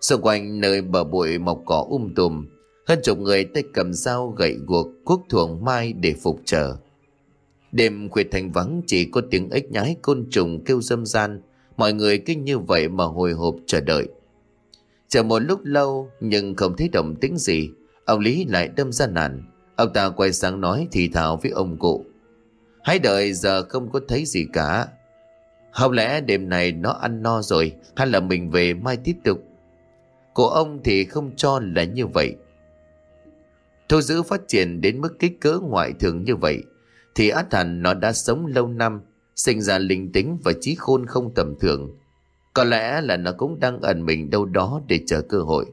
Xung quanh nơi bờ bụi mọc cỏ um tùm, hơn chục người tay cầm dao gậy guộc cuốc thuồng mai để phục chờ. Đêm khuya thành vắng chỉ có tiếng ếch nhái côn trùng kêu dâm gian, mọi người cứ như vậy mà hồi hộp chờ đợi. Chờ một lúc lâu nhưng không thấy động tĩnh gì, ông Lý lại đâm ra nản. Ông ta quay sang nói thì thào với ông cụ. Hãy đợi giờ không có thấy gì cả. Không lẽ đêm này nó ăn no rồi hay là mình về mai tiếp tục? Của ông thì không cho là như vậy. Thu giữ phát triển đến mức kích cỡ ngoại thường như vậy thì át hẳn nó đã sống lâu năm, sinh ra linh tính và trí khôn không tầm thường. Có lẽ là nó cũng đang ẩn mình đâu đó để chờ cơ hội.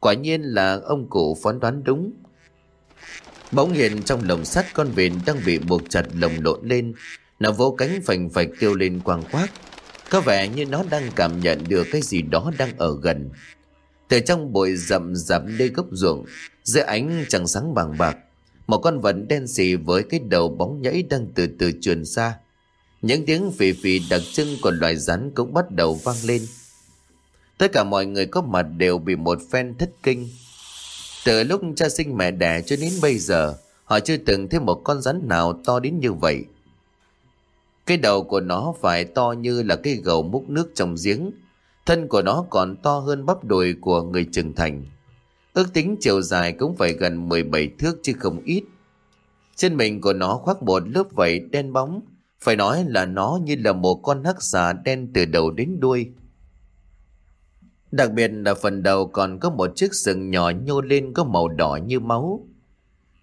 Quả nhiên là ông cụ phán đoán đúng. Bỗng hiện trong lồng sắt con vịt đang bị buộc chặt lồng lộn lên. Nó vỗ cánh phành phạch kêu lên quang quác. Có vẻ như nó đang cảm nhận được cái gì đó đang ở gần. Từ trong bụi rậm rạp nơi gốc ruộng, dưới ánh trăng sáng vàng bạc, một con vật đen xì với cái đầu bóng nhảy đang từ từ truyền xa. Những tiếng phì phì đặc trưng của loài rắn cũng bắt đầu vang lên. Tất cả mọi người có mặt đều bị một phen thất kinh. Từ lúc cha sinh mẹ đẻ cho đến bây giờ, họ chưa từng thấy một con rắn nào to đến như vậy. Cái đầu của nó phải to như là cái gầu múc nước trong giếng. Thân của nó còn to hơn bắp đùi của người trưởng thành. Ước tính chiều dài cũng phải gần 17 thước chứ không ít. Trên mình của nó khoác một lớp vảy đen bóng, phải nói là nó như là một con hắc xà đen từ đầu đến đuôi. Đặc biệt là phần đầu còn có một chiếc sừng nhỏ nhô lên có màu đỏ như máu.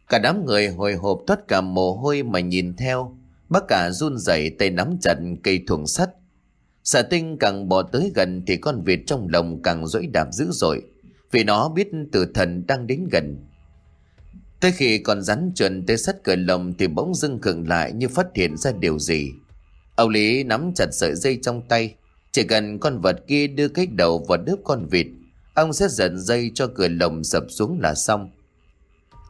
Cả đám người hồi hộp thoát cả mồ hôi mà nhìn theo. Bác cả run rẩy tay nắm chặt cây thuồng sắt. Xà tinh càng bò tới gần thì con vịt trong lồng càng dỗi đạp dữ dội. Vì nó biết tử thần đang đến gần. Tới khi con rắn chuẩn tới sắt cửa lồng thì bỗng dưng khựng lại như phát hiện ra điều gì. Ông Lý nắm chặt sợi dây trong tay. Chỉ cần con vật kia đưa cái đầu vào đớp con vịt, ông sẽ dẫn dây cho cửa lồng sập xuống là xong.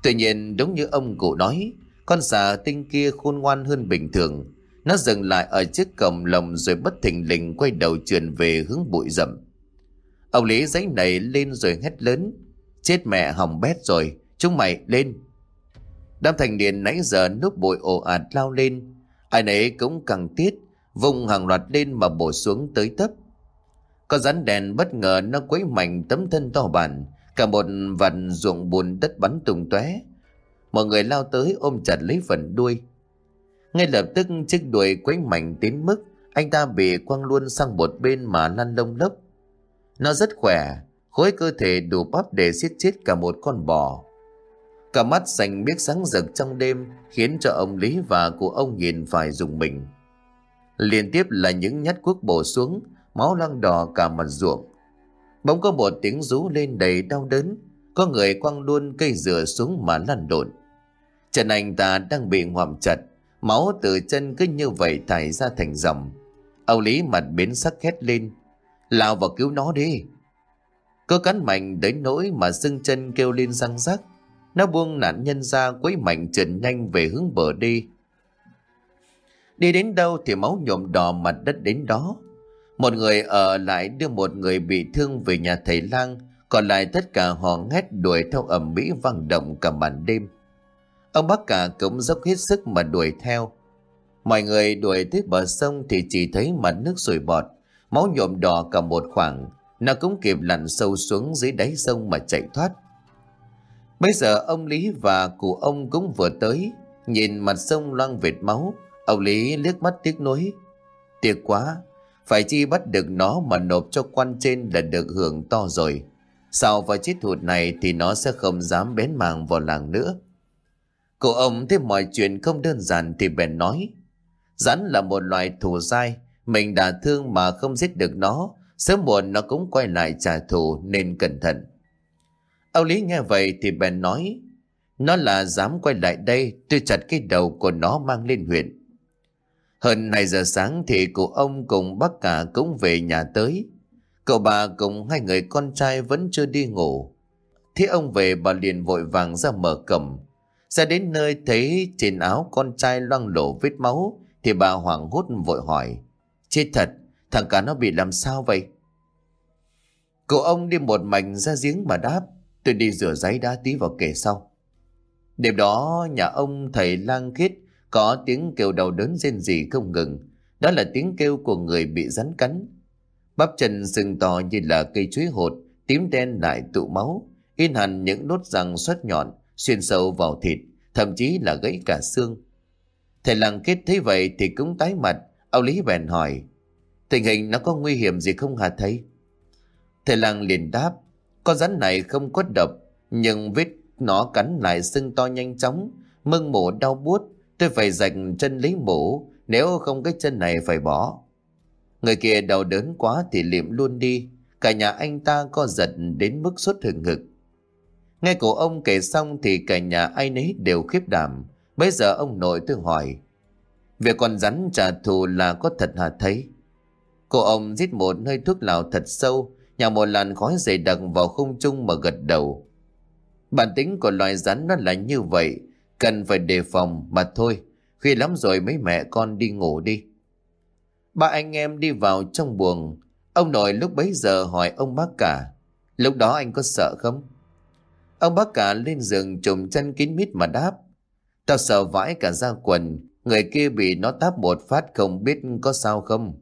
Tuy nhiên đúng như ông cụ nói, con xà tinh kia khôn ngoan hơn bình thường. Nó dừng lại ở chiếc cổng lồng rồi bất thình lình quay đầu trườn về hướng bụi rậm. Ông Lý giấy này lên rồi hét lớn. Chết mẹ hỏng bét rồi, chúng mày lên. Đám thành niên nãy giờ núp bụi ồ ạt lao lên. Ai nấy cũng càng tiết, vùng hàng loạt lên mà bổ xuống tới thấp, Có rắn đèn bất ngờ nó quấy mạnh tấm thân to bản, cả một vần ruộng bùn đất bắn tung tóe. Mọi người lao tới ôm chặt lấy phần đuôi. Ngay lập tức chiếc đuôi quấy mạnh đến mức anh ta bị quăng luôn sang một bên mà lăn lông lốc. Nó rất khỏe, khối cơ thể đủ bắp để siết chết cả một con bò. Cả mắt xanh biếc sáng rực trong đêm khiến cho ông Lý và của ông nhìn phải dùng mình. Liên tiếp là những nhát cuốc bổ xuống, máu lăng đỏ cả mặt ruộng. Bỗng có một tiếng rú lên đầy đau đớn, có người quăng luôn cây dừa xuống mà lăn lộn Chân anh ta đang bị ngoạm chặt, máu từ chân cứ như vậy thải ra thành dòng. Ông Lý mặt biến sắc hét lên, lao vào cứu nó đi. cơ cắn mạnh đến nỗi mà xương chân kêu lên răng rắc. Nó buông nạn nhân ra quấy mạnh trần nhanh về hướng bờ đi. Đi đến đâu thì máu nhuộm đỏ mặt đất đến đó. Một người ở lại đưa một người bị thương về nhà thầy lang, còn lại tất cả họ hét đuổi theo ẩm mỹ vang động cả màn đêm. Ông bác cả cũng dốc hết sức mà đuổi theo. Mọi người đuổi tới bờ sông thì chỉ thấy mặt nước sủi bọt, máu nhuộm đỏ cả một khoảng, nó cũng kịp lặn sâu xuống dưới đáy sông mà chạy thoát. Bây giờ ông Lý và cụ ông cũng vừa tới, nhìn mặt sông loang vệt máu, ông Lý liếc mắt tiếc nuối. Tiếc quá, phải chi bắt được nó mà nộp cho quan trên là được hưởng to rồi. Sau và chết hụt này thì nó sẽ không dám bén màng vào làng nữa. Cụ ông thấy mọi chuyện không đơn giản thì bèn nói. Rắn là một loài thù dai, mình đã thương mà không giết được nó, sớm muộn nó cũng quay lại trả thù nên cẩn thận. Ông Lý nghe vậy thì bèn nói, nó là dám quay lại đây, tôi chặt cái đầu của nó mang lên huyện. Hơn 2 giờ sáng thì cụ ông cùng bác cả cũng về nhà tới. Cậu bà cùng hai người con trai vẫn chưa đi ngủ. Thế ông về bà liền vội vàng ra mở cầm, Ra đến nơi thấy trên áo con trai loang lổ vết máu thì bà hoảng hốt vội hỏi. Chết thật, thằng cả nó bị làm sao vậy? Cậu ông đi một mảnh ra giếng mà đáp. Tôi đi rửa giấy đá tí vào kể sau. Đêm đó nhà ông thầy lang khít có tiếng kêu đau đớn rên rỉ không ngừng. Đó là tiếng kêu của người bị rắn cắn. Bắp chân sưng to như là cây chuối hột, tím đen lại tụ máu, in hẳn những nốt răng xuất nhọn, xuyên sâu vào thịt, thậm chí là gãy cả xương. Thầy làng kết thấy vậy thì cũng tái mặt, ông Lý bèn hỏi, tình hình nó có nguy hiểm gì không hả thầy? Thầy làng liền đáp, con rắn này không có độc, nhưng vết nó cắn lại sưng to nhanh chóng, mưng mổ đau buốt, tôi phải dành chân lấy mổ, nếu không cái chân này phải bỏ. Người kia đau đớn quá thì liệm luôn đi, cả nhà anh ta co giật đến mức sốt hừng ngực. Nghe cổ ông kể xong thì cả nhà ai nấy đều khiếp đảm. Bây giờ ông nội tôi hỏi, việc con rắn trả thù là có thật hả thấy? Cô ông rít một hơi thuốc lào thật sâu, nhào một làn khói dày đặc vào không trung mà gật đầu. Bản tính của loài rắn nó là như vậy, cần phải đề phòng mà thôi. Khi lắm rồi mấy mẹ con đi ngủ đi. Ba anh em đi vào trong buồng. Ông nội lúc bấy giờ hỏi ông bác cả. Lúc đó anh có sợ không? Ông bác cả lên giường trùm chân kín mít mà đáp. Tao sợ vãi cả da quần. Người kia bị nó táp một phát không biết có sao không.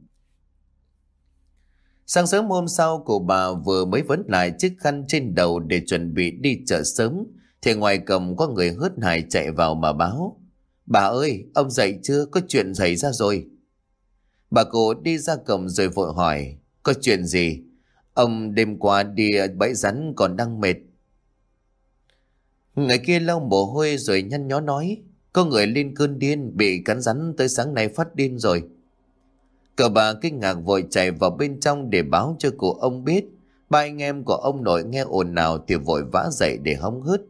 Sáng sớm hôm sau cô bà vừa mới vấn lại chiếc khăn trên đầu để chuẩn bị đi chợ sớm thì ngoài cầm có người hớt hải chạy vào mà báo. Bà ơi, ông dậy chưa? Có chuyện xảy ra rồi. Bà cô đi ra cầm rồi vội hỏi, có chuyện gì? Ông đêm qua đi bẫy rắn còn đang mệt. Người kia lau mồ hôi rồi nhăn nhó nói, có người lên cơn điên bị cắn rắn tới sáng nay phát điên rồi. Cậu bà kinh ngạc vội chạy vào bên trong để báo cho cụ ông biết. Ba anh em của ông nội nghe ồn nào thì vội vã dậy để hóng hứt.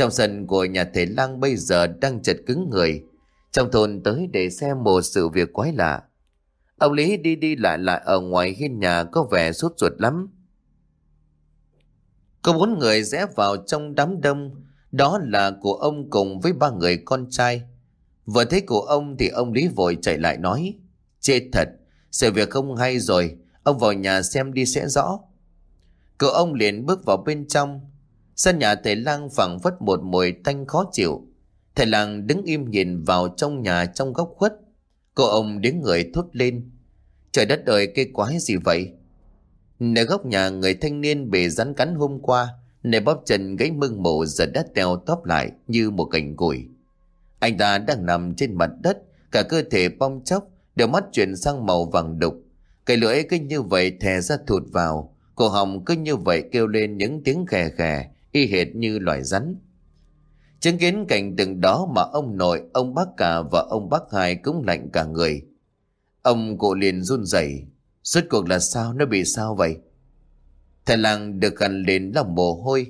Trong sân của nhà thầy lang bây giờ đang chật cứng người. Trong thôn tới để xem một sự việc quái lạ. Ông Lý đi đi lại lại ở ngoài hiên nhà có vẻ sốt ruột lắm. Có bốn người rẽ vào trong đám đông, đó là của ông cùng với ba người con trai. Vừa thấy của ông thì ông Lý vội chạy lại nói, chết thật, sự việc không hay rồi, ông vào nhà xem đi sẽ rõ. Cậu ông liền bước vào bên trong, sân nhà thầy lang phẳng vất một mùi tanh khó chịu. Thầy lang đứng im nhìn vào trong nhà trong góc khuất. Cô ông đứng người thốt lên. Trời đất ơi cây quái gì vậy? Nơi góc nhà người thanh niên bị rắn cắn hôm qua, nơi bóp chân gãy mưng mồ giờ đã teo tóp lại như một cành củi. Anh ta đang nằm trên mặt đất, cả cơ thể bong chóc, đều mắt chuyển sang màu vàng đục. Cái lưỡi cứ như vậy thè ra thụt vào, cổ họng cứ như vậy kêu lên những tiếng khè khè, y hệt như loài rắn. Chứng kiến cảnh từng đó mà ông nội, ông bác cả và ông bác hai cũng lạnh cả người. Ông cụ liền run rẩy Suốt cuộc là sao? Nó bị sao vậy? Thầy làng được gần lên lòng mồ hôi.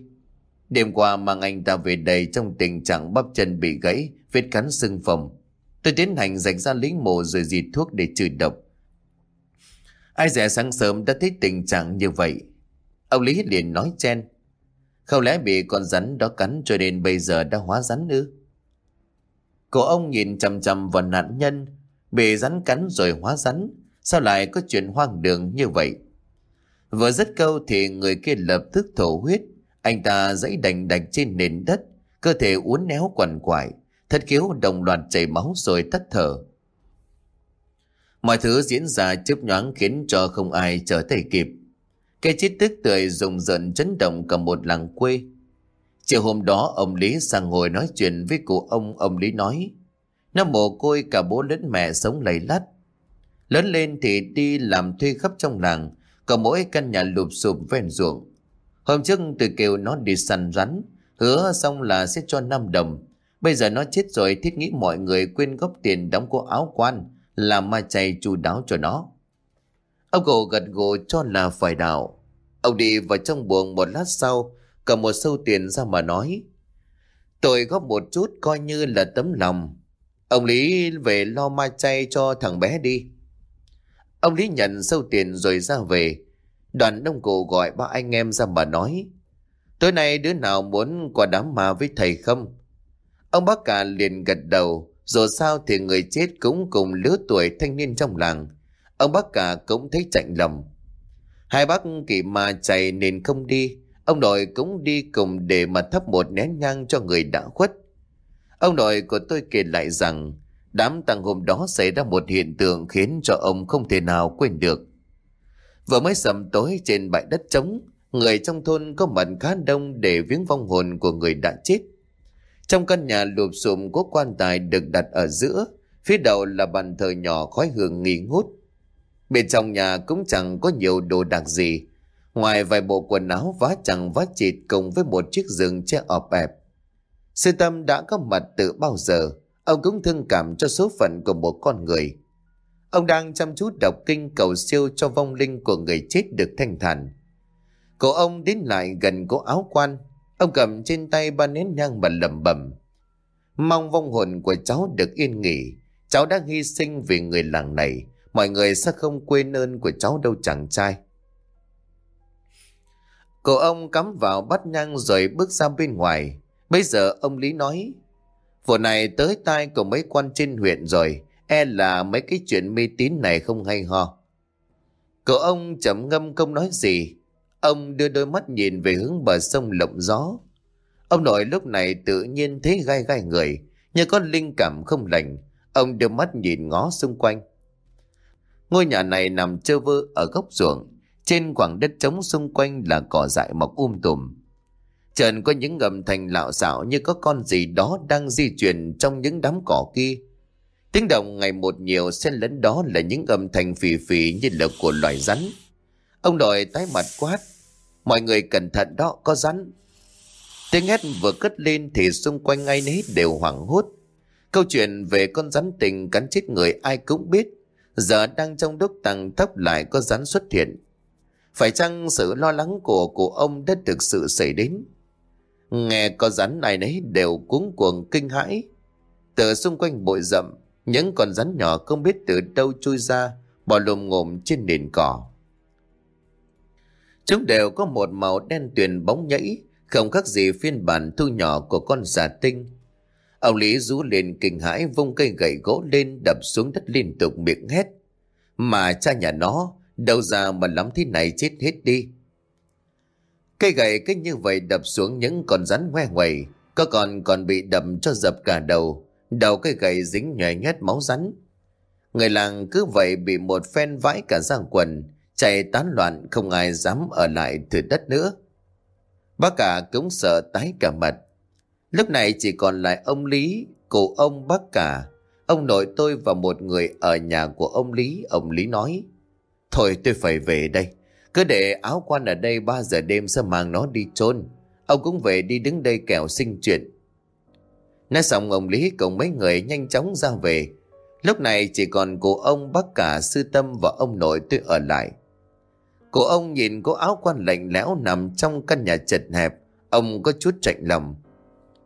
Đêm qua mang anh ta về đây Trong tình trạng bắp chân bị gãy Vết cắn sưng phồng Tôi tiến hành dành ra lính mồ rồi dịt thuốc để trừ độc. Ai dè sáng sớm đã thấy tình trạng như vậy. Ông Lý liền nói chen không lẽ bị con rắn đó cắn cho nên bây giờ đã hóa rắn ư? Cổ ông nhìn chầm chầm vào nạn nhân, Bị rắn cắn rồi hóa rắn. Sao lại có chuyện hoang đường như vậy? Vừa dứt câu thì người kia lập tức thổ huyết. Anh ta dãy đành đạch trên nền đất, Cơ thể uốn néo quằn quại. Thất khiếu đồng loạt chảy máu rồi tắt thở. Mọi thứ diễn ra chớp nhoáng khiến cho không ai chờ tay kịp. Cái chết tức tươi rùng rợn chấn động cả một làng quê Chiều hôm đó ông Lý sang ngồi nói chuyện với cụ ông Ông Lý nói nó mồ côi cả bố lẫn mẹ sống lầy lắt. Lớn lên thì đi làm thuê khắp trong làng, có mỗi căn nhà lụp sụp ven ruộng. Hôm trước từ kêu nó đi săn rắn, hứa xong là sẽ cho 5 đồng. Bây giờ nó chết rồi thiết nghĩ mọi người quyên góp tiền đóng cô áo quan, làm ma chay chu đáo cho nó. Ông cụ gật gù cho là phải đạo. Ông đi vào trong buồng một lát sau, cầm một sâu tiền ra mà nói. Tôi góp một chút coi như là tấm lòng, Ông Lý về lo ma chay cho thằng bé đi. Ông Lý nhận sâu tiền rồi ra về. Đoàn đông cụ gọi ba anh em ra mà nói. Tối nay đứa nào muốn qua đám ma với thầy không? Ông bác cả liền gật đầu. Dù sao thì người chết cũng cùng lứa tuổi thanh niên trong làng. Ông bác cả cũng thấy chạnh lòng. Hai bác kỵ mà chạy nên không đi. Ông nội cũng đi cùng để mà thắp một nén nhang cho người đã khuất. Ông nội của tôi kể lại rằng đám tang hôm đó xảy ra một hiện tượng khiến cho ông không thể nào quên được. Vừa mới sầm tối trên bãi đất trống, người trong thôn có mặt khá đông để viếng vong hồn của người đã chết. Trong căn nhà lụp xụm có quan tài được đặt ở giữa, phía đầu là bàn thờ nhỏ khói hương nghi ngút. Bên trong nhà cũng chẳng có nhiều đồ đạc gì, ngoài vài bộ quần áo vá chẳng vá chịt cùng với một chiếc giường che ọp ẹp. Sư Tâm đã có mặt từ bao giờ, ông cũng thương cảm cho số phận của một con người. Ông đang chăm chút đọc kinh cầu siêu cho vong linh của người chết được thanh thản. Cổ ông đến lại gần cố áo quan, ông cầm trên tay ba nén nhang mà lẩm bẩm. Mong vong hồn của cháu được yên nghỉ, cháu đã hy sinh vì người làng này, mọi người sẽ không quên ơn của cháu đâu chàng trai. Cậu ông cắm vào bắt nhang rồi bước ra bên ngoài, Bây giờ ông Lý nói, vụ này tới tai của mấy quan trên huyện rồi, e là mấy cái chuyện mê tín này không hay ho. Cậu ông chậm ngâm không nói gì, ông đưa đôi mắt nhìn về hướng bờ sông lộng gió. Ông nội lúc này tự nhiên thấy gai gai người, như có linh cảm không lành, ông đưa mắt nhìn ngó xung quanh. Ngôi nhà này nằm trơ vơ ở góc ruộng, trên khoảng đất trống xung quanh là cỏ dại mọc um tùm. Trần có những ngầm thành lạo xạo như có con gì đó đang di chuyển trong những đám cỏ kia. Tiếng động ngày một nhiều xen lẫn đó là những âm thanh phì phì như là của loài rắn. Ông đội tái mặt quát. Mọi người cẩn thận đó, có rắn. Tiếng hét vừa cất lên thì xung quanh ai nấy đều hoảng hốt. Câu chuyện về con rắn tình cắn chết người ai cũng biết. Giờ đang trong đúc tăng thấp lại có rắn xuất hiện. Phải chăng sự lo lắng của cụ ông đã thực sự xảy đến? Nghe có rắn này nấy đều cuống cuồng kinh hãi. Từ xung quanh bụi rậm, những con rắn nhỏ không biết từ đâu chui ra, bò lùm ngồm trên nền cỏ. Chúng đều có một màu đen tuyền bóng nhẫy, không khác gì phiên bản thu nhỏ của con giả tinh. Ông Lý rú lên kinh hãi vung cây gậy gỗ lên đập xuống đất liên tục miệng hét. Mà cha nhà nó, đâu ra mà lắm thế này chết hết đi. Cây gậy cứ như vậy đập xuống những con rắn ngoe ngoầy, có còn còn bị đập cho dập cả đầu, đầu cây gậy dính nhòe nhét máu rắn. Người làng cứ vậy bị một phen vãi cả giang quần, chạy tán loạn không ai dám ở lại thử đất nữa. Bác cả cũng sợ tái cả mặt. Lúc này chỉ còn lại ông Lý, cụ ông bác cả, ông nội tôi và một người ở nhà của ông Lý. Ông Lý nói, Thôi tôi phải về đây. Cứ để áo quan ở đây 3 giờ đêm sẽ mang nó đi chôn. Ông cũng về đi đứng đây kẻo sinh chuyện. Nói xong ông Lý cùng mấy người nhanh chóng ra về. Lúc này chỉ còn cụ ông bác cả sư tâm và ông nội tôi ở lại. Cụ ông nhìn cô áo quan lạnh lẽo nằm trong căn nhà chật hẹp. Ông có chút chạnh lòng.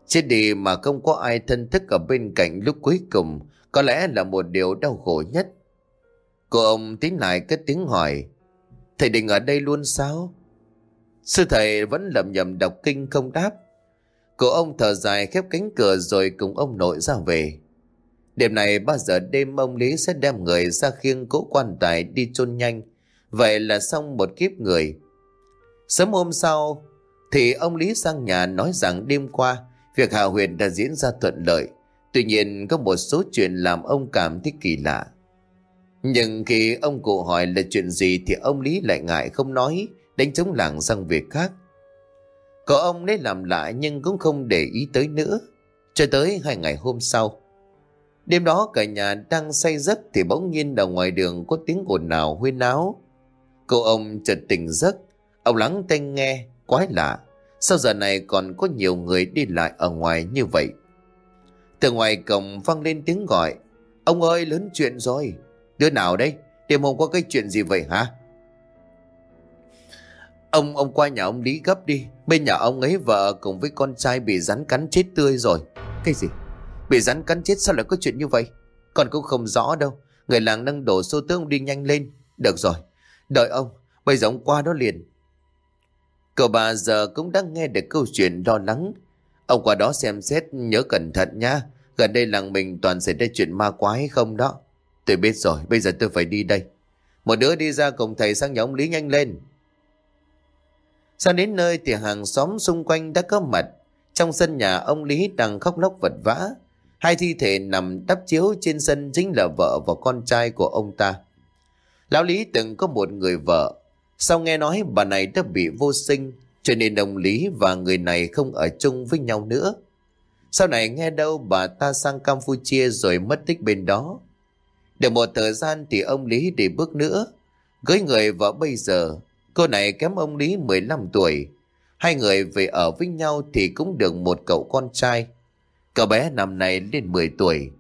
Chết đi mà không có ai thân thức ở bên cạnh lúc cuối cùng, Có lẽ là một điều đau khổ nhất Cô ông tiến lại cất tiếng hỏi, Thầy định ở đây luôn sao? Sư thầy vẫn lầm nhầm đọc kinh không đáp. Cô ông thở dài khép cánh cửa rồi cùng ông nội ra về. Đêm này ba giờ đêm ông Lý sẽ đem người ra khiêng cỗ quan tài đi chôn nhanh. Vậy là xong một kiếp người. Sớm hôm sau, thì ông Lý sang nhà nói rằng đêm qua việc hạ huyền đã diễn ra thuận lợi. Tuy nhiên có một số chuyện làm ông cảm thấy kỳ lạ. Nhưng khi ông cụ hỏi là chuyện gì thì ông Lý lại ngại không nói, đánh chống lảng sang việc khác. Có ông lấy làm lại nhưng cũng không để ý tới nữa. Cho tới hai ngày hôm sau. Đêm đó cả nhà đang say giấc thì bỗng nhiên đầu ngoài đường có tiếng ồn nào huyên náo. Cậu ông chợt tỉnh giấc, ông lắng tai nghe, quái lạ. Sao giờ này còn có nhiều người đi lại ở ngoài như vậy? Từ ngoài cổng vang lên tiếng gọi. Ông ơi, lớn chuyện rồi. Đứa nào đây? Đêm hôm có cái chuyện gì vậy hả? Ông ông qua nhà ông Lý gấp đi. Bên nhà ông ấy vợ cùng với con trai bị rắn cắn chết tươi rồi. Cái gì? Bị rắn cắn chết sao lại có chuyện như vậy còn cũng không rõ đâu Người làng nâng đổ xô tướng ông đi nhanh lên Được rồi Đợi ông Bây giờ ông qua đó liền Cậu bà giờ cũng đang nghe được câu chuyện lo lắng. Ông qua đó xem xét, nhớ cẩn thận nha. Gần đây làng mình toàn xảy ra chuyện ma quái không đó. Tôi biết rồi, Bây giờ tôi phải đi đây. Một đứa đi ra cùng thầy sang nhà ông Lý nhanh lên. Sang đến nơi thì hàng xóm xung quanh đã có mặt. Trong sân nhà, ông Lý đang khóc lóc vật vã. Hai thi thể nằm đắp chiếu trên sân chính là vợ và con trai của ông ta. Lão Lý từng có một người vợ. Sau nghe nói bà này đã bị vô sinh, Cho nên đồng Lý và người này không ở chung với nhau nữa? Sau này nghe đâu bà ta sang Campuchia rồi mất tích bên đó. Được một thời gian thì ông Lý để bước nữa. Cưới người vợ bây giờ, Cô này kém ông Lý 15 tuổi. Hai người về ở với nhau thì cũng được một cậu con trai. Cậu bé năm nay lên 10 tuổi.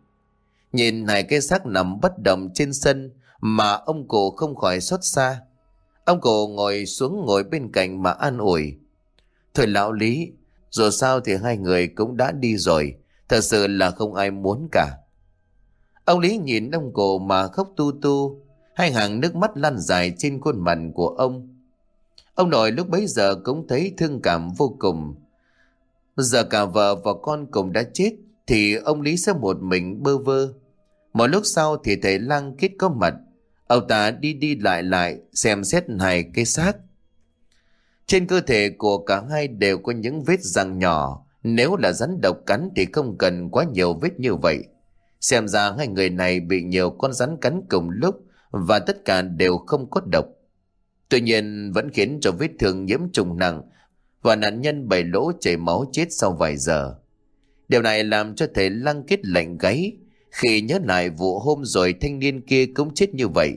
Nhìn hai cái xác nằm bất động trên sân mà ông cụ không khỏi xót xa. Ông cụ ngồi xuống ngồi bên cạnh mà an ủi. Thôi lão lý, dù sao thì hai người cũng đã đi rồi, thật sự là không ai muốn cả. Ông Lý nhìn ông cụ mà khóc tu tu, hai hàng nước mắt lăn dài trên khuôn mặt của ông. Ông nội lúc bấy giờ cũng thấy thương cảm vô cùng. Giờ cả vợ và con cùng đã chết, thì ông Lý sẽ một mình bơ vơ. Một lúc sau thì thầy lang kết có mặt, Ông ta đi đi lại lại xem xét hai cái xác. Trên cơ thể của cả hai đều có những vết răng nhỏ. Nếu là rắn độc cắn thì không cần quá nhiều vết như vậy. Xem ra hai người này bị nhiều con rắn cắn cùng lúc và tất cả đều không có độc. Tuy nhiên vẫn khiến cho vết thương nhiễm trùng nặng và nạn nhân bảy lỗ chảy máu chết sau vài giờ. Điều này làm cho thầy lăng kết lạnh gáy khi nhớ lại vụ hôm rồi thanh niên kia cũng chết như vậy.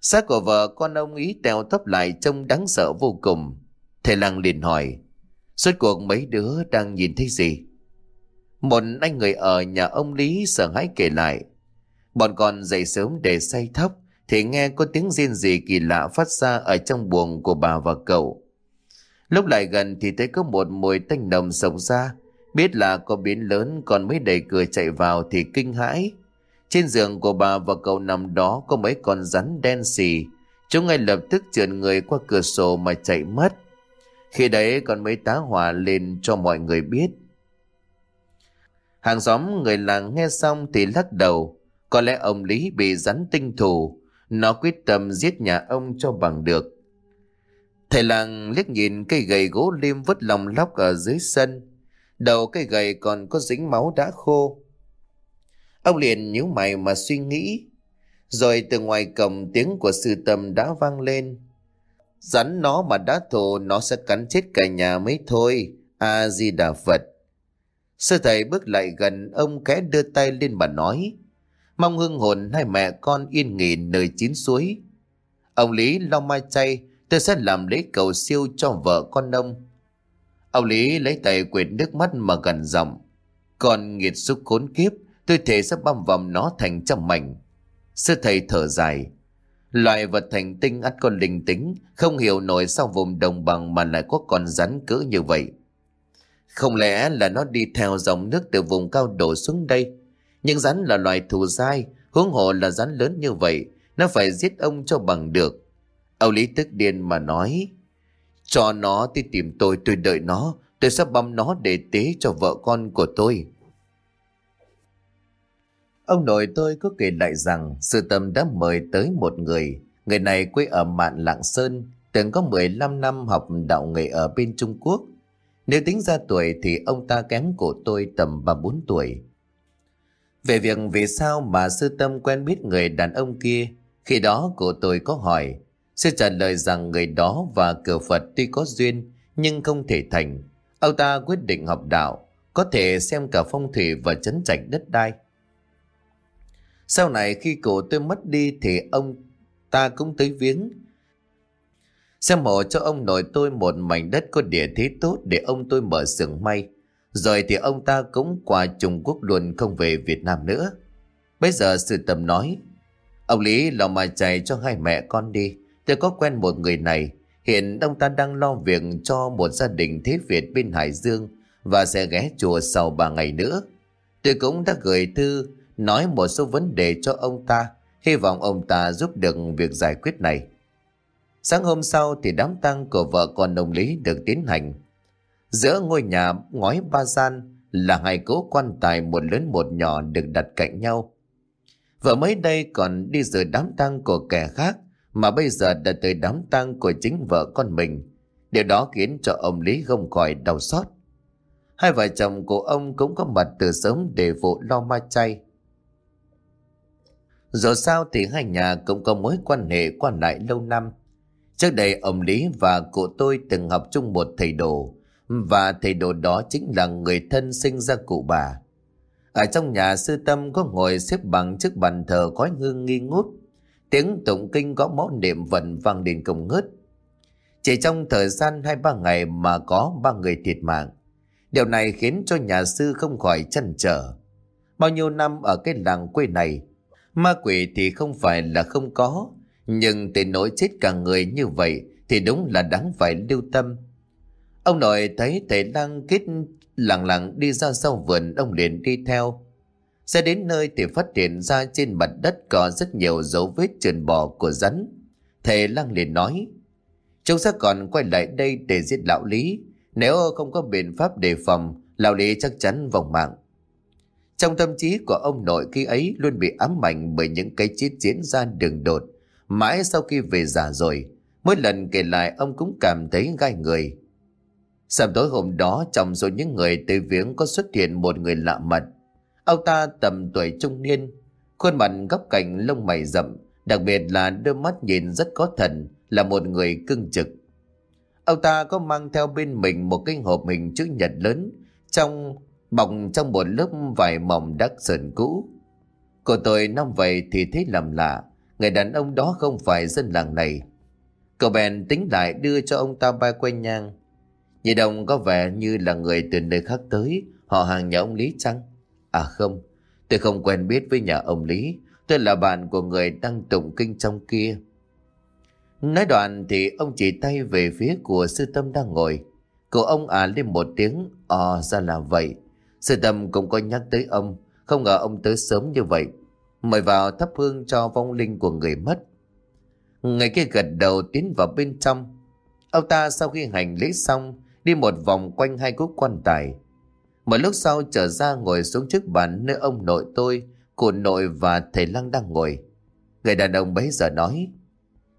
Xác của vợ con ông ý tèo thấp lại trông đáng sợ vô cùng. Thầy làng liền hỏi, suốt cuộc mấy đứa đang nhìn thấy gì? Một anh người ở nhà ông Lý sợ hãi kể lại. Bọn con dậy sớm để say thóc thì nghe có tiếng riêng gì kỳ lạ phát ra ở trong buồng của bà và cậu. Lúc lại gần thì thấy có một mùi tanh nồng sộc ra Biết là có biến lớn, còn mới đẩy cửa chạy vào thì kinh hãi. Trên giường của bà và cậu nằm đó có mấy con rắn đen xì. Chúng ngay lập tức trườn người qua cửa sổ mà chạy mất. Khi đấy còn mới tá hỏa lên cho mọi người biết. Hàng xóm người làng nghe xong thì lắc đầu. Có lẽ ông Lý bị rắn tinh thủ. Nó quyết tâm giết nhà ông cho bằng được. Thầy làng liếc nhìn cây gầy gỗ lim vứt lòng lóc ở dưới sân. Đầu cây gầy còn có dính máu đã khô. Ông liền nhíu mày mà suy nghĩ. Rồi từ ngoài cổng tiếng của sư tâm đã vang lên. Rắn nó mà đã thổ, nó sẽ cắn chết cả nhà mới thôi. A-di-đà Phật. Sư thầy bước lại gần, ông kẽ đưa tay lên mà nói. Mong hương hồn hai mẹ con yên nghỉ nơi chín suối. Ông Lý lo mai chay, tôi sẽ làm lễ cầu siêu cho vợ con ông. Ông Lý lấy tay quệt nước mắt mà gần giọng. Còn nghiệt xúc khốn kiếp, tôi thể sẽ băm vòng nó thành trăm mảnh. Sư thầy thở dài. Loại vật thành tinh ắt con linh tính, không hiểu nổi sao vùng đồng bằng mà lại có con rắn cỡ như vậy. Không lẽ là nó đi theo dòng nước từ vùng cao đổ xuống đây? Nhưng rắn là loài thù dai, huống hồ là rắn lớn như vậy, nó phải giết ông cho bằng được. Ông Lý tức điên mà nói, cho nó đi tìm tôi tôi đợi nó. Tôi sẽ băm nó để tế cho vợ con của tôi. Ông nội tôi có kể lại rằng, Sư Tâm đã mời tới một người. Người này quê ở Mạn Lạng Sơn, Từng có 15 năm học đạo nghề ở bên Trung Quốc. Nếu tính ra tuổi thì ông ta kém của tôi tầm 3-4 tuổi. Về việc vì sao mà Sư Tâm quen biết người đàn ông kia, Khi đó của tôi có hỏi Sư trả lời rằng người đó và cửa Phật tuy có duyên nhưng không thể thành. Ông ta quyết định học đạo, có thể xem cả phong thủy và chấn trạch đất đai. Sau này khi cụ tôi mất đi thì ông ta cũng tới viếng. Xem mộ cho ông nội tôi một mảnh đất có địa thế tốt để ông tôi mở xưởng may. Rồi thì ông ta cũng qua Trung Quốc luôn không về Việt Nam nữa. Bây giờ sự tầm nói, ông Lý lòng mà chạy cho hai mẹ con đi. Tôi có quen một người này, hiện ông ta đang lo việc cho một gia đình thế Việt bên Hải Dương và sẽ ghé chùa sau ba ngày nữa. Tôi cũng đã gửi thư nói một số vấn đề cho ông ta, hy vọng ông ta giúp được việc giải quyết này. Sáng hôm sau thì đám tang của vợ con ông Lý được tiến hành. Giữa ngôi nhà ngói ba gian là hai cố quan tài một lớn một nhỏ được đặt cạnh nhau. Vợ mới đây còn đi dự đám tang của kẻ khác mà bây giờ đã tới đám tang của chính vợ con mình. Điều đó khiến cho ông Lý không khỏi đau xót. Hai vợ chồng của ông cũng có mặt từ sớm để vụ lo ma chay. Dù sao thì hai nhà cũng có mối quan hệ quan lại lâu năm. Trước đây ông Lý và cụ tôi từng học chung một thầy đồ, và thầy đồ đó chính là người thân sinh ra cụ bà. Ở trong nhà sư tâm có ngồi xếp bằng trước bàn thờ khói hương nghi ngút, tiếng tụng kinh có mõ niệm vận vang đến công ngớt. Chỉ trong thời gian hai ba ngày mà có ba người thiệt mạng. Điều này khiến cho nhà sư không khỏi chăn trở. Bao nhiêu năm ở cái làng quê này, ma quỷ thì không phải là không có, nhưng tên nỗi chết cả người như vậy thì đúng là đáng phải lưu tâm. Ông nội thấy thầy đang kết lặng lặng đi ra sau vườn ông liền đi theo. Sẽ đến nơi thì phát hiện ra trên mặt đất có rất nhiều dấu vết trườn bò của rắn. Thầy lang liền nói, chúng sẽ còn quay lại đây để giết lão lý. Nếu không có biện pháp đề phòng, lão lý chắc chắn vòng mạng. Trong tâm trí của ông nội khi ấy luôn bị ám ảnh bởi những cái chết diễn ra đường đột. Mãi sau khi về già rồi, mỗi lần kể lại ông cũng cảm thấy gai người. Sáng tối hôm đó trong số những người tới viếng có xuất hiện một người lạ mặt. Ông ta tầm tuổi trung niên, khuôn mặt góc cạnh lông mày rậm, đặc biệt là đôi mắt nhìn rất có thần, là một người cưng trực. Ông ta có mang theo bên mình một cái hộp hình chữ nhật lớn, trong bọc trong một lớp vải mỏng đắc sờn cũ. Cô tôi năm vậy thì thấy lầm lạ, người đàn ông đó không phải dân làng này. Cậu bèn tính lại đưa cho ông ta ba quay nhang. Nhị đồng có vẻ như là người từ nơi khác tới, họ hàng nhà ông Lý chăng? À không, tôi không quen biết với nhà ông Lý, tôi là bạn của người đang tụng kinh trong kia. Nói đoạn thì ông chỉ tay về phía của sư tâm đang ngồi. Cậu ông à lên một tiếng, Ồ ra là vậy. Sư tâm cũng có nhắc tới ông, không ngờ ông tới sớm như vậy. Mời vào thắp hương cho vong linh của người mất. Ngày kia gật đầu tiến vào bên trong. Ông ta sau khi hành lễ xong, đi một vòng quanh hai cúc quan tài. Một lúc sau trở ra ngồi xuống trước bàn nơi ông nội tôi, cụ nội và thầy Lăng đang ngồi. Người đàn ông bấy giờ nói,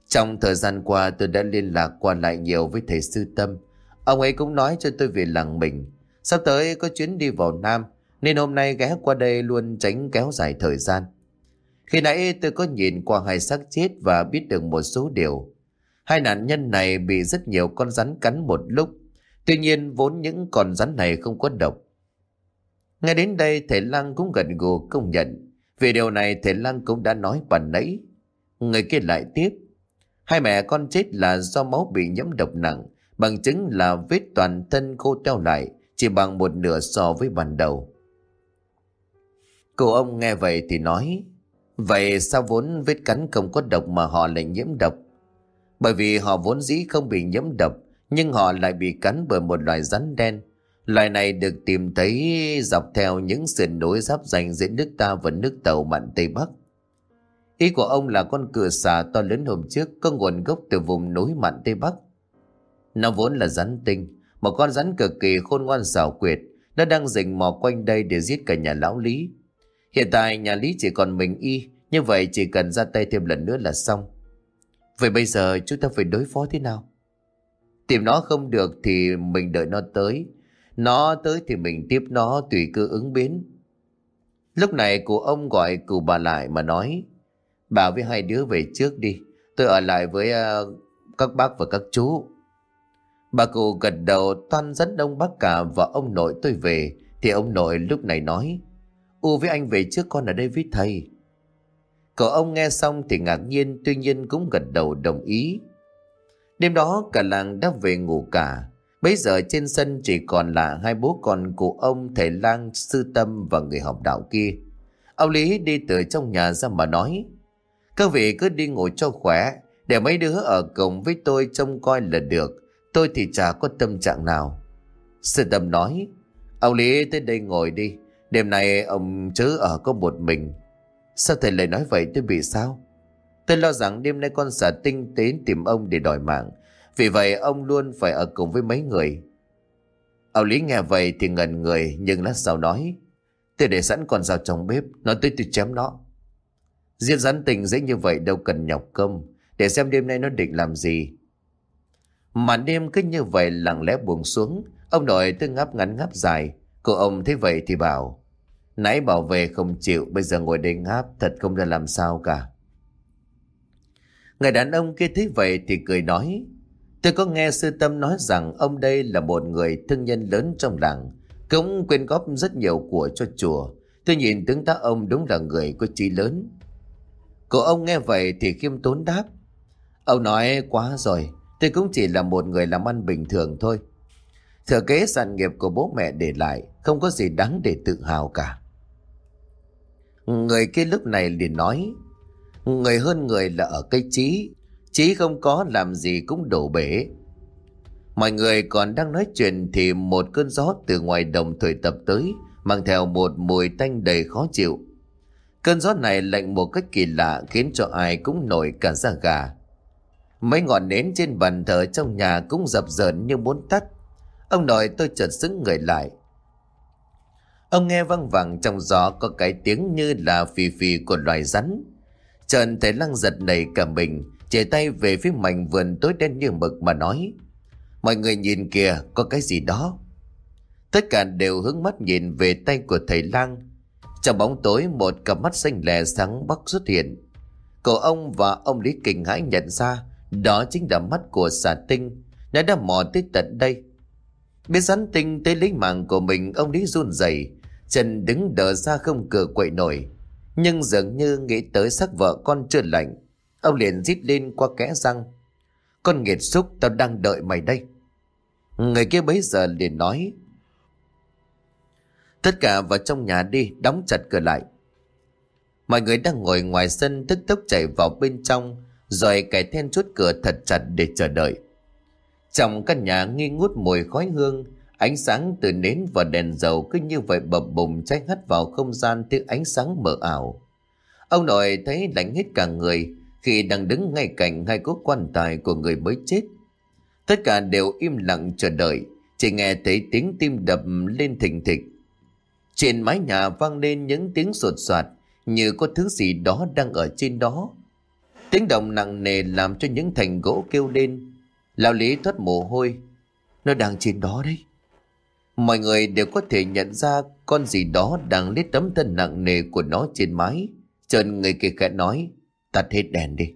trong thời gian qua tôi đã liên lạc qua lại nhiều với thầy Sư Tâm. Ông ấy cũng nói cho tôi về làng mình. Sắp tới có chuyến đi vào Nam, nên hôm nay ghé qua đây luôn tránh kéo dài thời gian. Khi nãy tôi có nhìn qua hai xác chết và biết được một số điều. Hai nạn nhân này bị rất nhiều con rắn cắn một lúc. Tuy nhiên vốn những con rắn này không có độc nghe đến đây, thầy Lăng cũng gần gù công nhận. Về điều này, thầy Lăng cũng đã nói bản nãy. Người kia lại tiếp. Hai mẹ con chết là do máu bị nhiễm độc nặng. Bằng chứng là vết toàn thân khô teo lại, chỉ bằng một nửa so với ban đầu. Cô ông nghe vậy thì nói, Vậy sao vốn vết cắn không có độc mà họ lại nhiễm độc? Bởi vì họ vốn dĩ không bị nhiễm độc, nhưng họ lại bị cắn bởi một loài rắn đen. Loài này được tìm thấy dọc theo những sườn núi giáp danh giữa nước ta và nước tàu mặn Tây Bắc. Ý của ông là con cửa xà to lớn hôm trước có nguồn gốc từ vùng núi mặn Tây Bắc. Nó vốn là rắn tinh, một con rắn cực kỳ khôn ngoan xảo quyệt, nó đang rình mò quanh đây để giết cả nhà lão Lý. Hiện tại nhà Lý chỉ còn mình y, như vậy chỉ cần ra tay thêm lần nữa là xong. Vậy bây giờ chúng ta phải đối phó thế nào? Tìm nó không được thì mình đợi nó tới. Nó tới thì mình tiếp nó tùy cơ ứng biến. Lúc này cụ ông gọi cụ bà lại mà nói Bà với hai đứa về trước đi. Tôi ở lại với uh, các bác và các chú. Bà cụ gật đầu toan dẫn ông bác cả và ông nội tôi về. Thì ông nội lúc này nói U với anh về trước con ở đây với thầy. Cậu ông nghe xong thì ngạc nhiên tuy nhiên cũng gật đầu đồng ý. Đêm đó cả làng đã về ngủ cả. Bây giờ trên sân chỉ còn là hai bố con của ông, thầy lang, sư tâm và người học đạo kia. Ông Lý đi từ trong nhà ra mà nói. Các vị cứ đi ngồi cho khỏe. Để mấy đứa ở cùng với tôi trông coi là được. Tôi thì chả có tâm trạng nào. Sư tâm nói. Ông Lý tới đây ngồi đi. Đêm nay ông chớ ở có một mình Sao thầy lại nói vậy tôi bị sao Tôi lo rằng đêm nay con xà tinh đến tìm ông để đòi mạng vì vậy, ông luôn phải ở cùng với mấy người. Ông Lý nghe vậy thì ngần người, Nhưng lát sau nói Tôi để sẵn con dao trong bếp Nói tới tôi chém nó. Diễn rắn tình dễ như vậy đâu cần nhọc công, Để xem đêm nay nó định làm gì. Màn đêm cứ như vậy lặng lẽ buông xuống, Ông nội tôi ngáp ngắn ngáp dài. Cô ông thấy vậy thì bảo, Nãy bảo vệ không chịu, Bây giờ ngồi đây ngáp, Thật không ra làm sao cả. Người đàn ông kia thấy vậy thì cười nói Tôi có nghe sư tâm nói rằng Ông đây là một người thương nhân lớn trong làng, Cũng quyên góp rất nhiều của cho chùa. Tôi nhìn tướng tá ông đúng là người có trí lớn. Cậu ông nghe vậy thì khiêm tốn đáp, Ông nói quá rồi, Tôi cũng chỉ là một người làm ăn bình thường thôi. Thừa kế sản nghiệp của bố mẹ để lại, Không có gì đáng để tự hào cả. Người kia lúc này liền nói, Người hơn người là ở cây trí chí không có làm gì cũng đổ bể. Mọi người còn đang nói chuyện Thì một cơn gió từ ngoài đồng thổi tập tới Mang theo một mùi tanh đầy khó chịu. Cơn gió này lạnh một cách kỳ lạ Khiến cho ai cũng nổi cả da gà. Mấy ngọn nến trên bàn thờ trong nhà Cũng dập dờn như muốn tắt. Ông nội tôi chợt xứng người lại. Ông nghe văng vẳng trong gió có cái tiếng như là phì phì của loài rắn. Trần thấy lăng giật nảy cả mình, chỉ tay về phía mảnh vườn tối đen như mực mà nói. Mọi người nhìn kìa, có cái gì đó. Tất cả đều hướng mắt nhìn về tay của thầy lang. Trong bóng tối một cặp mắt xanh lè sáng bắc xuất hiện. Cậu ông và ông Lý Kinh hãi nhận ra đó chính là mắt của xà tinh. Nó đã mò tới tận đây. Biết rắn tinh tới lấy mạng của mình ông Lý run rẩy Chân đứng đỡ ra không cửa quậy nổi Nhưng dường như nghĩ tới sắc vợ con chưa lạnh Ông liền rít lên qua kẽ răng. Con nghiệt xúc, tao đang đợi mày đây. Người kia bấy giờ liền nói, Tất cả vào trong nhà đi, Đóng chặt cửa lại. Mọi người đang ngồi ngoài sân, Tức tốc chạy vào bên trong, Rồi cài then chốt cửa thật chặt để chờ đợi. Trong căn nhà nghi ngút mùi khói hương, Ánh sáng từ nến và đèn dầu cứ như vậy bập bùng cháy hắt vào không gian từ ánh sáng mờ ảo. Ông nội thấy lạnh hết cả người khi đang đứng ngay cạnh hai cốt quan tài của người mới chết. Tất cả đều im lặng chờ đợi, chỉ nghe thấy tiếng tim đập lên thình thịch. Trên mái nhà vang lên những tiếng sột soạt như có thứ gì đó đang ở trên đó. Tiếng động nặng nề làm cho những thành gỗ kêu lên. Lão Lý thoát mồ hôi. Nó đang trên đó đấy. Mọi người đều có thể nhận ra con gì đó đang lết tấm thân nặng nề của nó trên mái. Trần người kia khẽ nói, tắt hết đèn đi.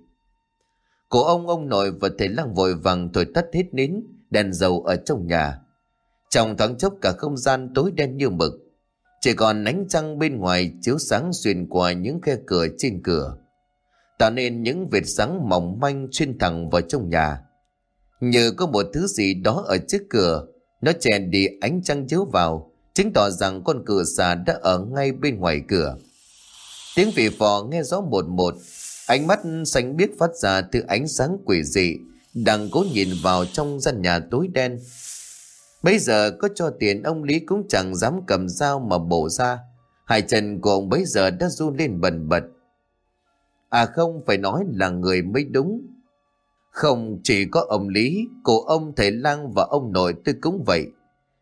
Cổ ông ông nội và thầy lăng vội vàng thổi tắt hết nến, đèn dầu ở trong nhà. Trong thoáng chốc cả không gian tối đen như mực. Chỉ còn ánh trăng bên ngoài chiếu sáng xuyên qua những khe cửa trên cửa. Tạo nên những vệt sáng mỏng manh xuyên thẳng vào trong nhà. Nhờ có một thứ gì đó ở trước cửa nó chèn đi ánh trăng chiếu vào, chứng tỏ rằng con cửa xà đã ở ngay bên ngoài cửa. Tiếng vị phò nghe rõ một một, ánh mắt xanh biếc phát ra từ ánh sáng quỷ dị, đang cố nhìn vào trong gian nhà tối đen. Bây giờ có cho tiền ông Lý cũng chẳng dám cầm dao mà bổ ra. Hai chân của ông bấy giờ đã run lên bần bật. À không phải nói là người mới đúng không chỉ có ông Lý, cô ông thầy Lang và ông nội tôi cũng vậy.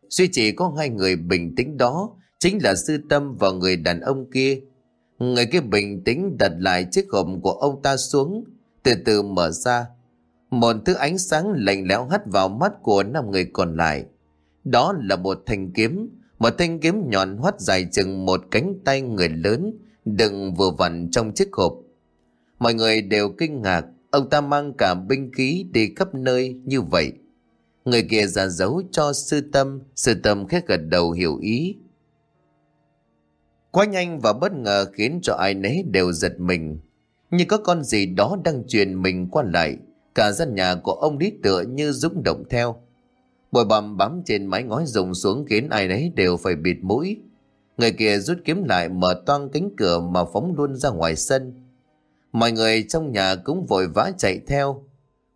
Duy chỉ có hai người bình tĩnh đó, chính là sư tâm và người đàn ông kia. Người kia bình tĩnh đặt lại chiếc hộp của ông ta xuống, từ từ mở ra. Một thứ ánh sáng lạnh lẽo hắt vào mắt của năm người còn lại. Đó là một thanh kiếm, một thanh kiếm nhọn hoắt dài chừng một cánh tay người lớn, đựng vừa vặn trong chiếc hộp. Mọi người đều kinh ngạc, Ông ta mang cả binh khí đi khắp nơi như vậy. Người kia giả dấu cho sư tâm, sư tâm khét gật đầu hiểu ý. Quá nhanh và bất ngờ khiến cho ai nấy đều giật mình. Như có con gì đó đang truyền mình qua lại. Cả gian nhà của ông lý tựa như rung động theo. Bồi bầm bám trên mái ngói rùng xuống khiến ai nấy đều phải bịt mũi. Người kia rút kiếm lại mở toang cánh cửa mà phóng luôn ra ngoài sân. Mọi người trong nhà cũng vội vã chạy theo.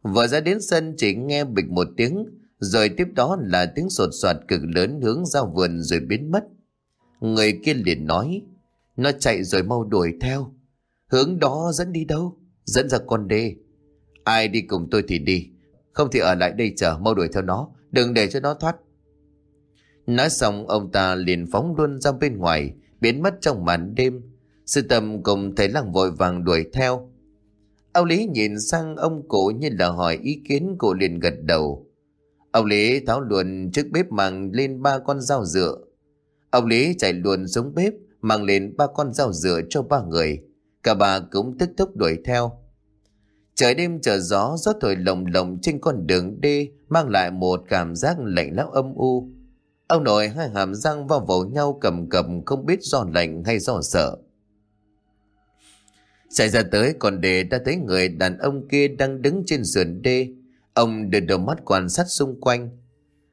Vừa ra đến sân chỉ nghe bịch một tiếng, rồi tiếp đó là tiếng sột soạt cực lớn hướng ra vườn rồi biến mất. Người kia liền nói, nó chạy rồi mau đuổi theo. Hướng đó dẫn đi đâu? Dẫn ra con đê. Ai đi cùng tôi thì đi. Không thì ở lại đây chờ mau đuổi theo nó. Đừng để cho nó thoát. Nói xong ông ta liền phóng luôn ra bên ngoài, biến mất trong màn đêm. Sư tâm cùng thầy lăng vội vàng đuổi theo. Ông Lý nhìn sang ông cụ như là hỏi ý kiến cụ liền gật đầu. Ông Lý tháo luồn trước bếp mang lên ba con dao dựa. Ông Lý chạy luôn xuống bếp mang lên ba con dao rửa cho ba người. Cả bà cũng tức tốc đuổi theo. Trời đêm trở gió, gió thổi lồng lồng trên con đường đê mang lại một cảm giác lạnh lẽo âm u. Ông nội hai hàm răng vào vào nhau cầm cầm không biết do lạnh hay do sợ. Xảy ra tới còn để đã thấy người đàn ông kia đang đứng trên sườn đê. Ông đưa đầu mắt quan sát xung quanh.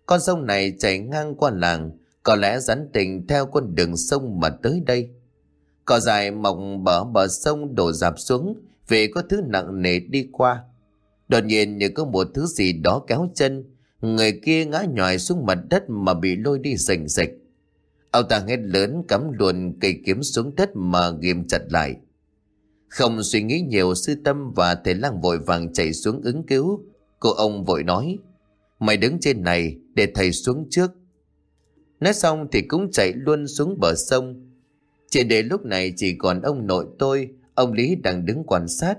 Con sông này chảy ngang qua làng, có lẽ rắn tình theo con đường sông mà tới đây. Cỏ dài mọc bờ bờ sông đổ dạp xuống vì có thứ nặng nề đi qua. Đột nhiên như có một thứ gì đó kéo chân, người kia ngã nhòi xuống mặt đất mà bị lôi đi rành rạch. Ông ta hét lớn cắm luồn cây kiếm xuống đất mà ghim chặt lại. Không suy nghĩ nhiều sư tâm và thầy lang vội vàng chạy xuống ứng cứu. Cô ông vội nói, mày đứng trên này để thầy xuống trước. Nói xong thì cũng chạy luôn xuống bờ sông. Trên đề lúc này chỉ còn ông nội tôi, ông Lý đang đứng quan sát.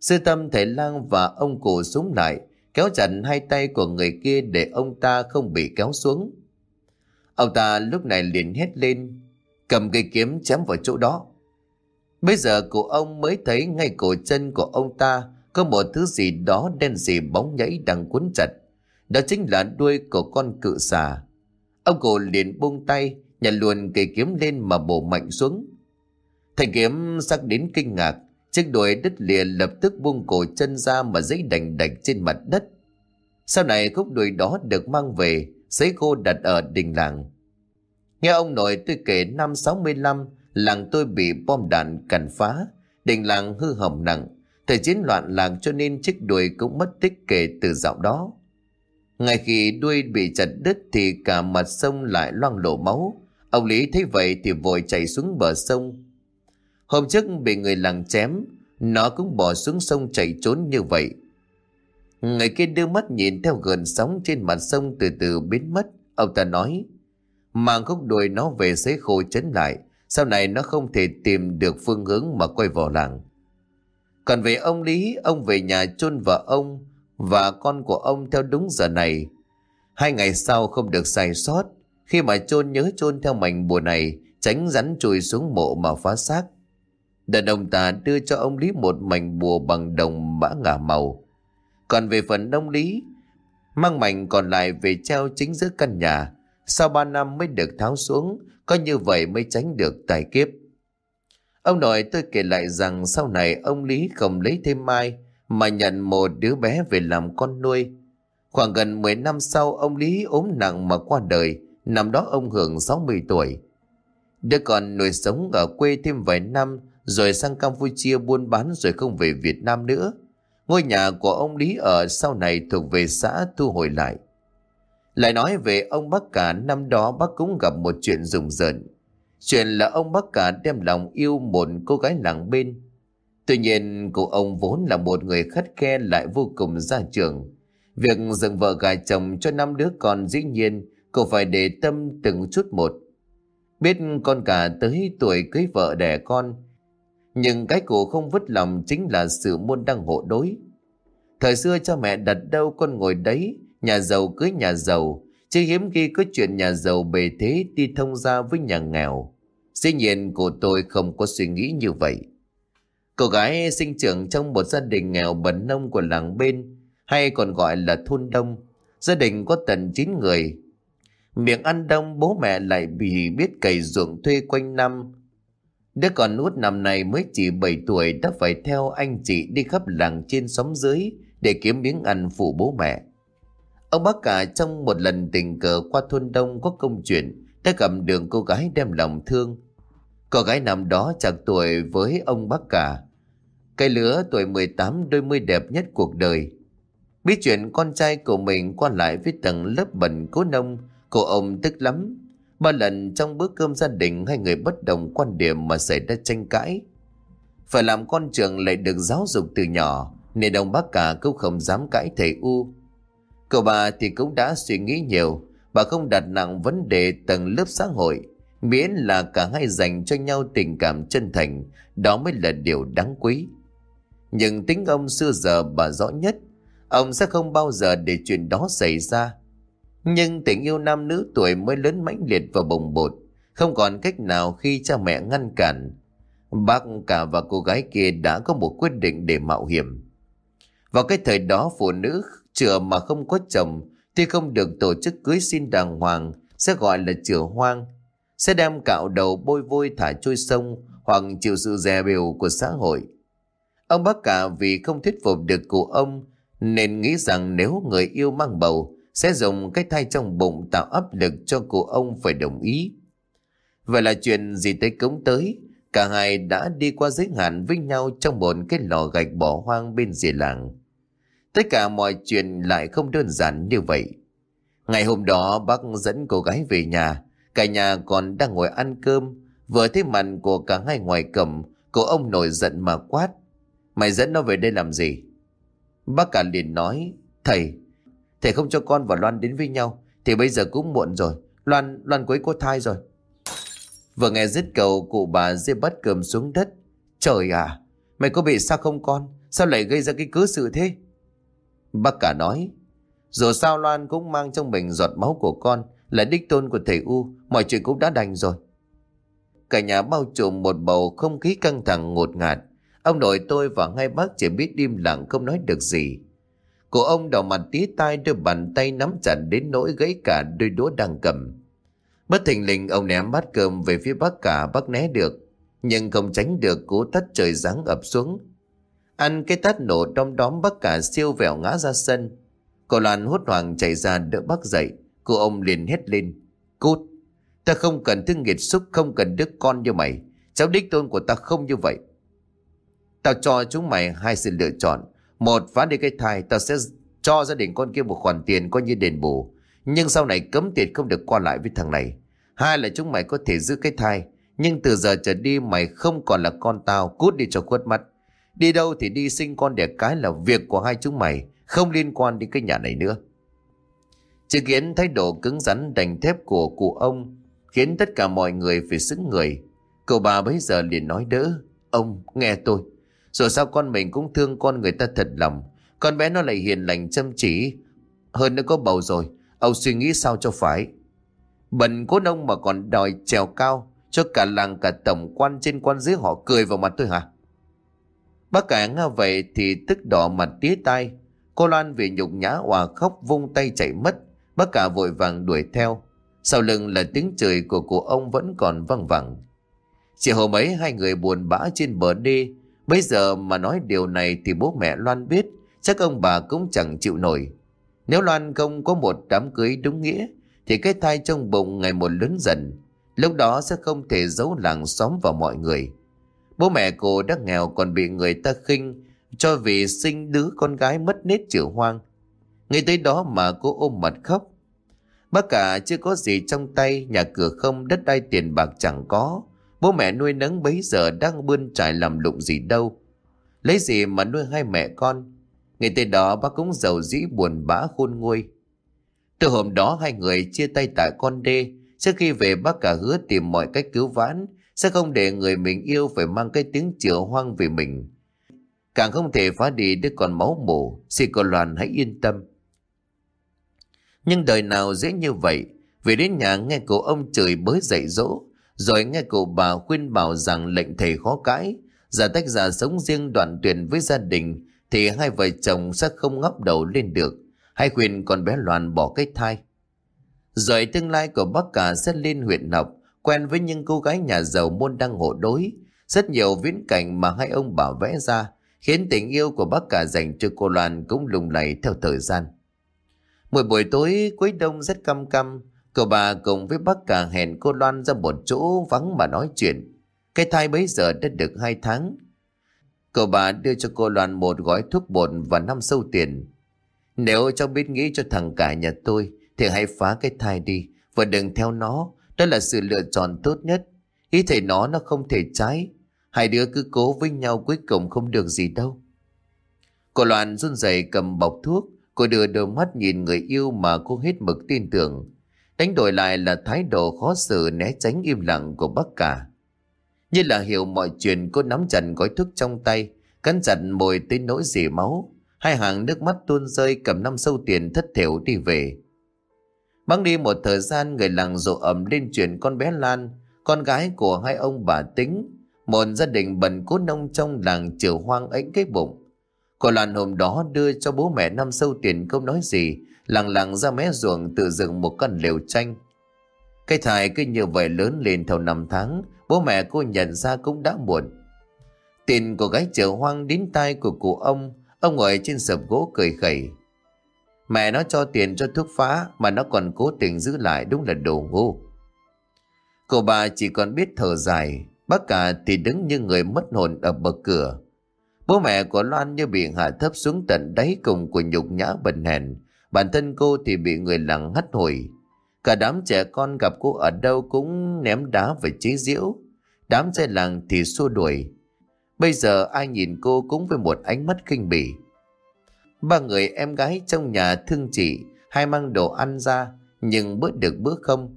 Sư tâm thầy lang và ông cụ xuống lại, kéo chặt hai tay của người kia để ông ta không bị kéo xuống. Ông ta lúc này liền hét lên, cầm cây kiếm chém vào chỗ đó. Bây giờ cụ ông mới thấy ngay cổ chân của ông ta có một thứ gì đó đen xì bóng nhảy đang cuốn chặt. Đó chính là đuôi của con cự xà. Ông cụ liền buông tay, nhặt luôn cây kiếm lên mà bổ mạnh xuống. Thanh kiếm sắc đến kinh ngạc, chiếc đuôi đứt lìa lập tức buông cổ chân ra mà dãy đành đạch trên mặt đất. Sau này khúc đuôi đó được mang về, giấy khô đặt ở đình làng. Nghe ông nội tôi kể năm 65, làng tôi bị bom đạn càn phá, đình làng hư hỏng nặng. Thời chiến loạn làng cho nên chiếc đuôi cũng mất tích kể từ dạo đó. Ngay khi đuôi bị chặt đứt thì cả mặt sông lại loang lổ máu. Ông Lý thấy vậy thì vội chạy xuống bờ sông. Hôm trước bị người làng chém, nó cũng bỏ xuống sông chạy trốn như vậy. Người kia đưa mắt nhìn theo gần sóng trên mặt sông từ từ biến mất. Ông ta nói, mang khúc đuôi nó về sấy khô chấn lại. Sau này nó không thể tìm được phương hướng mà quay vào làng. Còn về ông Lý, ông về nhà chôn vợ ông và con của ông theo đúng giờ này. Hai ngày sau không được sai sót, khi mà chôn nhớ chôn theo mảnh bùa này, tránh rắn chui xuống mộ mà phá xác. Đàn ông ta đưa cho ông Lý một mảnh bùa bằng đồng mã ngả màu. Còn về phần ông Lý, mang mảnh còn lại về treo chính giữa căn nhà, sau ba năm mới được tháo xuống, có như vậy mới tránh được tài kiếp. Ông nội tôi kể lại rằng sau này ông Lý không lấy thêm mai, mà nhận một đứa bé về làm con nuôi. Khoảng gần 10 năm sau ông Lý ốm nặng mà qua đời, năm đó ông hưởng 60 tuổi. Đứa con nuôi sống ở quê thêm vài năm rồi sang Campuchia buôn bán rồi không về Việt Nam nữa. Ngôi nhà của ông Lý ở sau này thuộc về xã thu hồi lại. Lại nói về ông Bắc Cả năm đó bác cũng gặp một chuyện rùng rợn. Chuyện là ông Bắc Cả đem lòng yêu một cô gái làng bên. Tuy nhiên cụ ông vốn là một người khắt khe lại vô cùng gia trưởng. Việc dựng vợ gài chồng cho năm đứa con dĩ nhiên cụ phải để tâm từng chút một. Biết con cả tới tuổi cưới vợ đẻ con. Nhưng cái cụ không vứt lòng chính là sự muôn đăng hộ đối. Thời xưa cha mẹ đặt đâu con ngồi đấy, nhà giàu cưới nhà giàu, chứ hiếm khi có chuyện nhà giàu bề thế đi thông ra với nhà nghèo. Dĩ nhiên cụ tôi không có suy nghĩ như vậy. Cô gái sinh trưởng trong một gia đình nghèo bần nông của làng bên, hay còn gọi là thôn đông. Gia đình có tận 9 người. Miệng ăn đông bố mẹ lại bị biết cày ruộng thuê quanh năm. Đứa con út năm này mới chỉ 7 tuổi đã phải theo anh chị đi khắp làng trên xóm dưới để kiếm miếng ăn phụ bố mẹ. Ông bác cả trong một lần tình cờ qua thôn đông có công chuyện đã gặp đường cô gái đem lòng thương. Cô gái năm đó chạc tuổi với ông bác cả. Cái lứa tuổi 18 đôi mươi đẹp nhất cuộc đời. Biết chuyện con trai của mình qua lại với tầng lớp bẩn cố nông, cô ông tức lắm. Ba lần trong bữa cơm gia đình hai người bất đồng quan điểm mà xảy ra tranh cãi. Phải làm con trường lại được giáo dục từ nhỏ nên đồng bác cả cũng không dám cãi thầy U. Cậu bà thì cũng đã suy nghĩ nhiều, bà không đặt nặng vấn đề tầng lớp xã hội, miễn là cả hai dành cho nhau tình cảm chân thành, đó mới là điều đáng quý. Nhưng tính ông xưa giờ bà rõ nhất, ông sẽ không bao giờ để chuyện đó xảy ra. Nhưng tình yêu nam nữ tuổi mới lớn mãnh liệt và bồng bột, không còn cách nào khi cha mẹ ngăn cản. Bác cả và cô gái kia đã có một quyết định để mạo hiểm. Vào cái thời đó phụ nữ chừa mà không có chồng thì không được tổ chức cưới xin đàng hoàng sẽ gọi là chừa hoang. Sẽ đem cạo đầu bôi vôi thả trôi sông hoặc chịu sự dè bều của xã hội. Ông bác cả vì không thuyết phục được cụ ông nên nghĩ rằng nếu người yêu mang bầu sẽ dùng cái thai trong bụng tạo áp lực cho cụ ông phải đồng ý. Vậy là chuyện gì tới cống tới, cả hai đã đi qua giới hạn với nhau trong một cái lò gạch bỏ hoang bên dìa làng. Tất cả mọi chuyện lại không đơn giản như vậy. Ngày hôm đó bác dẫn cô gái về nhà, cả nhà còn đang ngồi ăn cơm, vừa thấy mặt của cả hai ngoài cầm, cô ông nổi giận mà quát. Mày dẫn nó về đây làm gì? Bác cả liền nói, thầy, thầy không cho con và Loan đến với nhau, thì bây giờ cũng muộn rồi, Loan, Loan quấy cô thai rồi. Vừa nghe dứt cầu, cụ bà dê bắt cơm xuống đất. Trời à, mày có bị sao không con? Sao lại gây ra cái cớ sự thế? Bác cả nói, dù sao Loan cũng mang trong mình giọt máu của con, là đích tôn của thầy U, mọi chuyện cũng đã đành rồi. Cả nhà bao trùm một bầu không khí căng thẳng ngột ngạt. Ông nội tôi và hai bác chỉ biết im lặng không nói được gì. Cụ ông đỏ mặt tía tai đưa bàn tay nắm chặt đến nỗi gãy cả đôi đũa đang cầm. Bất thình lình ông ném bát cơm về phía bác cả bác né được. Nhưng không tránh được cú tắt trời giáng ập xuống. Ăn cái tát nổ đom đóm bác cả siêu vẹo ngã ra sân. Cô Loan hốt hoảng chạy ra đỡ bác dậy. Cô ông liền hét lên. Cút! Ta không cần thứ nghiệt xúc, không cần đứa con như mày. Cháu đích tôn của ta không như vậy. Tao cho chúng mày hai sự lựa chọn. Một, phá đi cái thai, tao sẽ cho gia đình con kia một khoản tiền coi như đền bù. Nhưng sau này cấm tiệt không được qua lại với thằng này. Hai là chúng mày có thể giữ cái thai. Nhưng từ giờ trở đi mày không còn là con tao, cút đi cho khuất mắt. Đi đâu thì đi sinh con đẻ cái là việc của hai chúng mày, không liên quan đến cái nhà này nữa. Chứng kiến thái độ cứng rắn đành thép của cụ ông khiến tất cả mọi người phải xứng người. Cậu bà bấy giờ liền nói đỡ. Ông, nghe tôi. Rồi sao con mình cũng thương con người ta thật lòng. Con bé nó lại hiền lành, chăm chỉ. Hơn nữa có bầu rồi. Ông suy nghĩ sao cho phải. Bần cố nông mà còn đòi trèo cao. Cho cả làng, cả tổng quan trên quan dưới họ cười vào mặt tôi hả? Bác cả nghe vậy thì tức đỏ mặt tía tai. Cô Loan vì nhục nhã, hòa khóc, vung tay chạy mất. Bác cả vội vàng đuổi theo. Sau lưng là tiếng trời của cụ ông vẫn còn văng vẳng. Chỉ hôm ấy hai người buồn bã trên bờ đê. Bây giờ mà nói điều này thì bố mẹ Loan biết. Chắc ông bà cũng chẳng chịu nổi. Nếu Loan không có một đám cưới đúng nghĩa thì cái thai trong bụng ngày một lớn dần. Lúc đó sẽ không thể giấu làng xóm vào mọi người. Bố mẹ cô đã nghèo còn bị người ta khinh cho vì sinh đứa con gái mất nết chịu hoang. Ngay tới đó mà cô ôm mặt khóc. Bác cả chưa có gì trong tay, nhà cửa không, đất đai tiền bạc chẳng có. Bố mẹ nuôi nấng bấy giờ đang bươn trải làm lụng gì đâu. Lấy gì mà nuôi hai mẹ con. Ngày tới đó bác cũng giàu dĩ buồn bã khôn nguôi. Từ hôm đó hai người chia tay tại con đê. Trước khi về bác cả hứa tìm mọi cách cứu vãn sẽ không để người mình yêu phải mang cái tiếng chữa hoang về mình. Càng không thể phá đi đứa con máu mủ, xin cô Loan hãy yên tâm. Nhưng đời nào dễ như vậy, về đến nhà nghe cô ông trời bới dạy dỗ, rồi nghe cụ bà khuyên bảo rằng lệnh thầy khó cãi, giả tách giả sống riêng đoạn tuyển với gia đình, thì hai vợ chồng sẽ không ngóc đầu lên được, hay khuyên con bé Loan bỏ cái thai. Rồi tương lai của bác cả sẽ lên huyện học, quen với những cô gái nhà giàu môn đăng hộ đối. Rất nhiều viễn cảnh mà hai ông bảo vẽ ra khiến tình yêu của bác cả dành cho cô Loan cũng lùng lầy theo thời gian. Một buổi tối cuối đông rất căm căm, cậu bà cùng với bác cả hẹn cô Loan ra một chỗ vắng mà nói chuyện. Cái thai bấy giờ đã được hai tháng. Cậu bà đưa cho cô Loan một gói thuốc bột và năm sâu tiền. Nếu cháu biết nghĩ cho thằng cả nhà tôi, thì hãy phá cái thai đi và đừng theo nó. Đó là sự lựa chọn tốt nhất. Ý thầy nó nó không thể trái. Hai đứa cứ cố với nhau cuối cùng không được gì đâu. Cô Loan run rẩy cầm bọc thuốc. Cô đưa đôi mắt nhìn người yêu mà cô hết mực tin tưởng. Đánh đổi lại là thái độ khó xử né tránh im lặng của bác cả. Như là hiểu mọi chuyện cô nắm chặt gói thuốc trong tay, cắn chặt môi tới nỗi dì máu. Hai hàng nước mắt tuôn rơi cầm năm sâu tiền thất thiểu đi về. Băng đi một thời gian người làng rộ ẩm lên chuyện con bé Lan, con gái của hai ông bà tính, một gia đình bần cố nông trong làng chiều hoang ấy cái bụng. Cô Lan hôm đó đưa cho bố mẹ năm sâu tiền không nói gì, lặng lặng ra mé ruộng tự dựng một căn lều tranh. Cái thai cứ như vậy lớn lên theo năm tháng, bố mẹ cô nhận ra cũng đã muộn. Tin của gái chợ hoang đến tai của cụ ông, ông ngồi trên sập gỗ cười khẩy. Mẹ nó cho tiền cho thuốc phá mà nó còn cố tình giữ lại đúng là đồ ngu. Cô bà chỉ còn biết thở dài, bác cả thì đứng như người mất hồn ở bậc cửa. Bố mẹ của Loan như bị hạ thấp xuống tận đáy cùng của nhục nhã bần hèn, bản thân cô thì bị người lặng hắt hồi. Cả đám trẻ con gặp cô ở đâu cũng ném đá và chế diễu. Đám trai làng thì xua đuổi. Bây giờ ai nhìn cô cũng với một ánh mắt kinh bỉ. Ba người em gái trong nhà thương chị, hay mang đồ ăn ra, nhưng bớt được bữa không.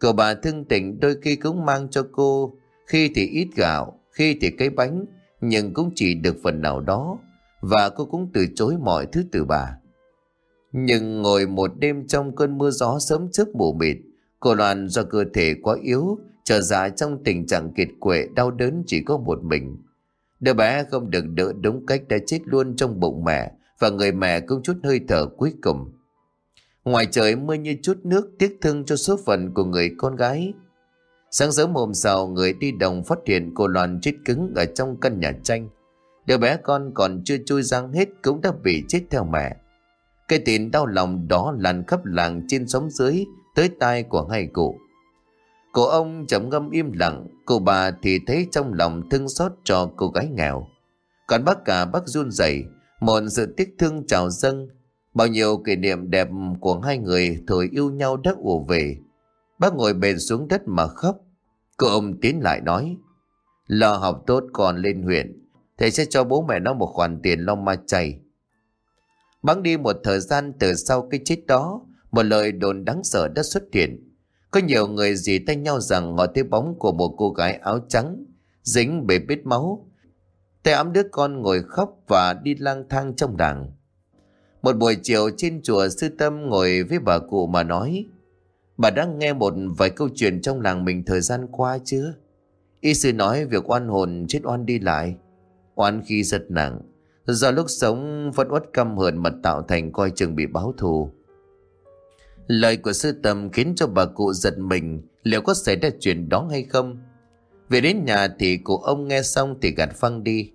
Cậu bà thương tình đôi khi cũng mang cho cô, khi thì ít gạo, khi thì cây bánh, nhưng cũng chỉ được phần nào đó, và cô cũng từ chối mọi thứ từ bà. Nhưng ngồi một đêm trong cơn mưa gió sớm trước mù mịt, cô Loan do cơ thể quá yếu, trở ra trong tình trạng kiệt quệ đau đớn chỉ có một mình. Đứa bé không được đỡ đúng cách đã chết luôn trong bụng mẹ và người mẹ cũng chút hơi thở cuối cùng. Ngoài trời mưa như chút nước tiếc thương cho số phận của người con gái. Sáng sớm hôm sau người đi đồng phát hiện cô Loan chết cứng ở trong căn nhà tranh. Đứa bé con còn chưa chui răng hết cũng đã bị chết theo mẹ. Cái tin đau lòng đó lan khắp làng trên sóng dưới tới tai của hai cụ. Cô ông trầm ngâm im lặng, cô bà thì thấy trong lòng thương xót cho cô gái nghèo. Còn bác cả bác run rẩy một sự tiếc thương trào dâng, bao nhiêu kỷ niệm đẹp của hai người thời yêu nhau đã ùa về. Bác ngồi bền xuống đất mà khóc. Cô ông tiến lại nói, lo học tốt còn lên huyện, thầy sẽ cho bố mẹ nó một khoản tiền lo ma chay. Bắn đi một thời gian từ sau cái chết đó, một lời đồn đáng sợ đã xuất hiện. Có nhiều người dì tay nhau rằng họ thấy bóng của một cô gái áo trắng, dính bể bít máu. Tay ấm đứa con ngồi khóc và đi lang thang trong đảng. Một buổi chiều trên chùa sư tâm ngồi với bà cụ mà nói, bà đã nghe một vài câu chuyện trong làng mình thời gian qua chưa? Y sư nói việc oan hồn chết oan đi lại, oan khi rất nặng, Do lúc sống vẫn uất căm hờn mà tạo thành coi chừng bị báo thù. Lời của sư tầm khiến cho bà cụ giật mình liệu có xảy ra chuyện đó hay không. Về đến nhà thì cụ ông nghe xong thì gạt phăng đi.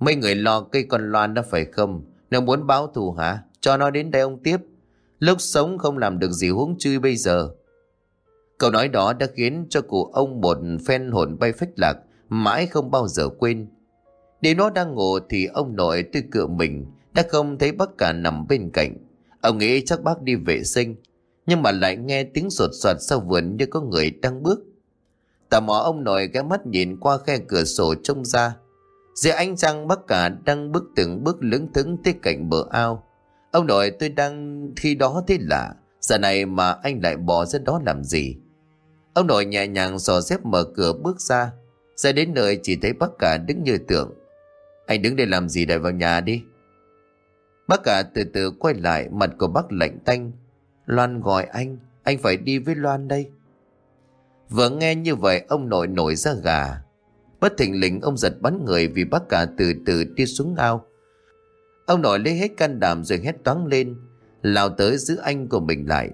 Mấy người lo cây con loan đó phải không? Nó muốn báo thù hả? Cho nó đến đây ông tiếp. Lúc sống không làm được gì huống chui bây giờ. Câu nói đó đã khiến cho cụ ông một phen hồn bay phách lạc, mãi không bao giờ quên. Để nó đang ngủ thì ông nội tôi cựa mình đã không thấy bác cả nằm bên cạnh. Ông nghĩ chắc bác đi vệ sinh, nhưng mà lại nghe tiếng sột soạt sau vườn như có người đang bước. Tò mò ông nội ghé mắt nhìn qua khe cửa sổ trông ra. Giữa ánh trăng bác cả đang bước từng bước lững thững tới cạnh bờ ao. Ông nội tôi đang khi đó thế lạ, giờ này mà anh lại bỏ ra đó làm gì? Ông nội nhẹ nhàng dò dép mở cửa bước ra, ra đến nơi chỉ thấy bác cả đứng như tượng. Anh đứng đây làm gì đợi vào nhà đi? Bác cả từ từ quay lại, Mặt của bác lạnh tanh. Loan gọi anh Anh phải đi với Loan đây. Vừa nghe như vậy, ông nội nổi ra gà. Bất thình lình, ông giật bắn người Vì bác cả từ từ đi xuống ao. Ông nội lấy hết can đảm rồi hét toáng lên, Lao tới giữ anh của mình lại.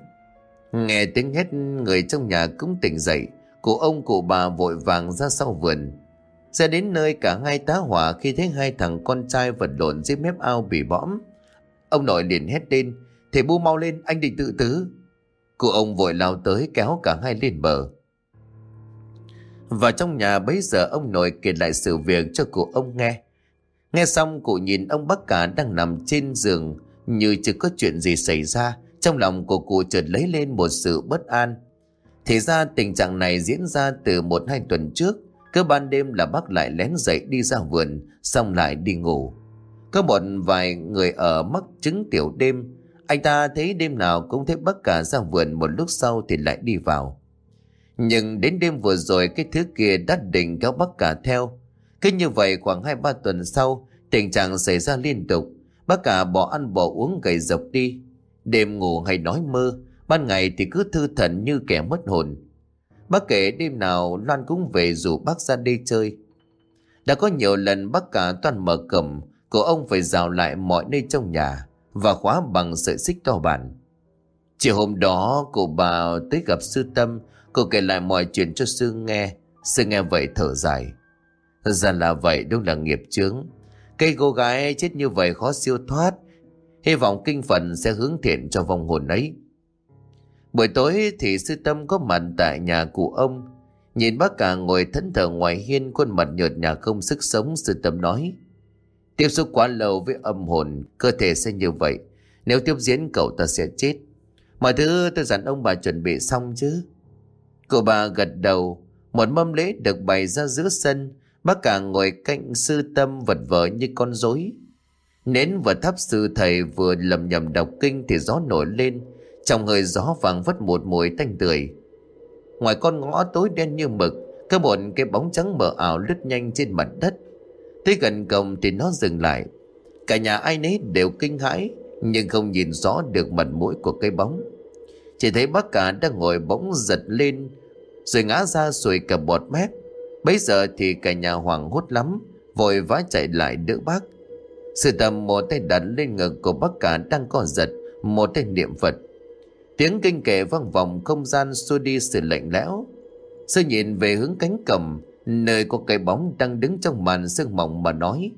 Nghe tiếng hét, người trong nhà cũng tỉnh dậy. Cụ ông cụ bà vội vàng ra sau vườn ra đến nơi cả hai tá hỏa khi thấy hai thằng con trai vật lộn dưới mép ao bị bõm. Ông nội liền hét lên, thầy bu mau lên, anh định tự tứ. Cụ ông vội lao tới kéo cả hai lên bờ. Và trong nhà bấy giờ ông nội kể lại sự việc cho cụ ông nghe. Nghe xong cụ nhìn ông bác cả đang nằm trên giường như chưa có chuyện gì xảy ra. Trong lòng của cụ chợt lấy lên một sự bất an. Thì ra tình trạng này diễn ra từ một hai tuần trước cứ ban đêm là bác lại lén dậy đi ra vườn, Xong lại đi ngủ. Có một vài người ở mắc chứng tiểu đêm. Anh ta thấy đêm nào cũng thấy bác cả ra vườn Một lúc sau thì lại đi vào. Nhưng đến đêm vừa rồi Cái thứ kia đắt đỉnh kéo bác cả theo. Cứ như vậy khoảng hai ba tuần sau, Tình trạng xảy ra liên tục. Bác cả bỏ ăn bỏ uống gầy dọc đi. Đêm ngủ hay nói mơ, Ban ngày thì cứ thư thần như kẻ mất hồn. Bác kể đêm nào, Loan cũng về rủ bác ra đây chơi. Đã có nhiều lần bác cả toàn mở cầm của ông phải rào lại mọi nơi trong nhà Và khóa bằng sợi xích to bản. Chiều hôm đó cô bà tới gặp sư tâm Cô kể lại mọi chuyện cho sư nghe. Sư nghe vậy thở dài. Ra là vậy, đúng là nghiệp chướng. Cây cô gái chết như vậy khó siêu thoát. Hy vọng kinh phận sẽ hướng thiện cho vong hồn ấy. Buổi tối thì sư tâm có mặt tại nhà cụ ông. Nhìn bác cả ngồi thẫn thờ ngoài hiên, Khuôn mặt nhợt nhạt không sức sống, Sư tâm nói. Tiếp xúc quá lâu với âm hồn, Cơ thể sẽ như vậy. Nếu tiếp diễn, cậu ta sẽ chết. Mọi thứ tôi dặn ông bà chuẩn bị xong chứ? Cô bà gật đầu. Một mâm lễ được bày ra giữa sân. Bác cả ngồi cạnh sư tâm vật vờ như con rối. Nến vừa thắp sư thầy vừa lầm nhầm đọc kinh thì gió nổi lên. Trong hơi gió vàng vất một mùi tanh tươi. Ngoài con ngõ tối đen như mực, Có một cái bóng trắng mờ ảo lướt nhanh trên mặt đất. Tới gần cổng thì nó dừng lại. Cả nhà ai nấy đều kinh hãi, Nhưng không nhìn rõ được mặt mũi của cây bóng. Chỉ thấy bác cả đang ngồi bỗng giật lên, Rồi ngã ra sùi cả bọt mép. Bây giờ thì cả nhà hoảng hốt lắm, Vội vã chạy lại đỡ bác. Sư tầm một tay đặt lên ngực của bác cả đang co giật Một tay niệm Phật. Tiếng kinh kệ vang vọng không gian xua đi sự lạnh lẽo. Sơ nhìn về hướng cánh cầm Nơi có cái bóng đang đứng trong màn sương mỏng mà nói.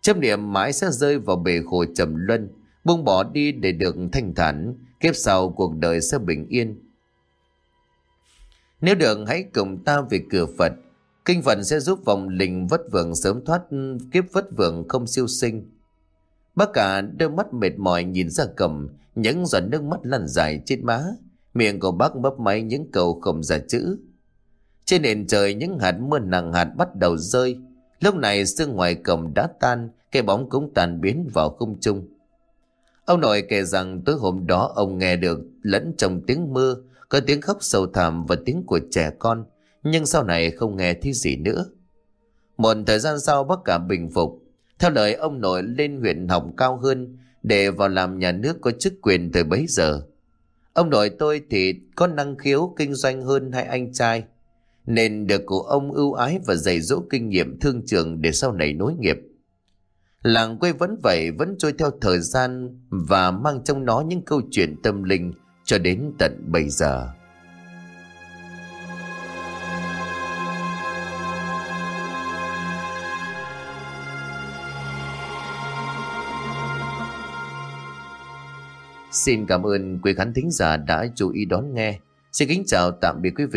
Chấp niệm mãi sẽ rơi vào bể khổ trầm luân Buông bỏ đi để được thanh thản Kiếp sau cuộc đời sẽ bình yên. Nếu được hãy cùng ta về cửa Phật. Kinh Phật sẽ giúp vòng linh vất vưởng sớm thoát kiếp vất vưởng không siêu sinh. Bác cả đôi mắt mệt mỏi nhìn ra cầm, những giọt nước mắt lăn dài trên má. Miệng của bác bấp máy những câu không ra chữ. Trên nền trời những hạt mưa nặng hạt bắt đầu rơi. Lúc này sương ngoài cổng đã tan, cái bóng cũng tàn biến vào không trung. Ông nội kể rằng tối hôm đó ông nghe được lẫn trong tiếng mưa, có tiếng khóc sâu thẳm và tiếng của trẻ con – nhưng sau này không nghe thấy gì nữa. Một thời gian sau bác cả bình phục, theo lời ông nội lên huyện học cao hơn để vào làm nhà nước có chức quyền từ bấy giờ. Ông nội tôi thì có năng khiếu kinh doanh hơn hai anh trai, nên được cụ ông ưu ái và dạy dỗ kinh nghiệm thương trường để sau này nối nghiệp. Làng quê vẫn vậy, vẫn trôi theo thời gian và mang trong nó những câu chuyện tâm linh cho đến tận bây giờ. Xin cảm ơn quý khán thính giả đã chú ý đón nghe. Xin kính chào, tạm biệt quý vị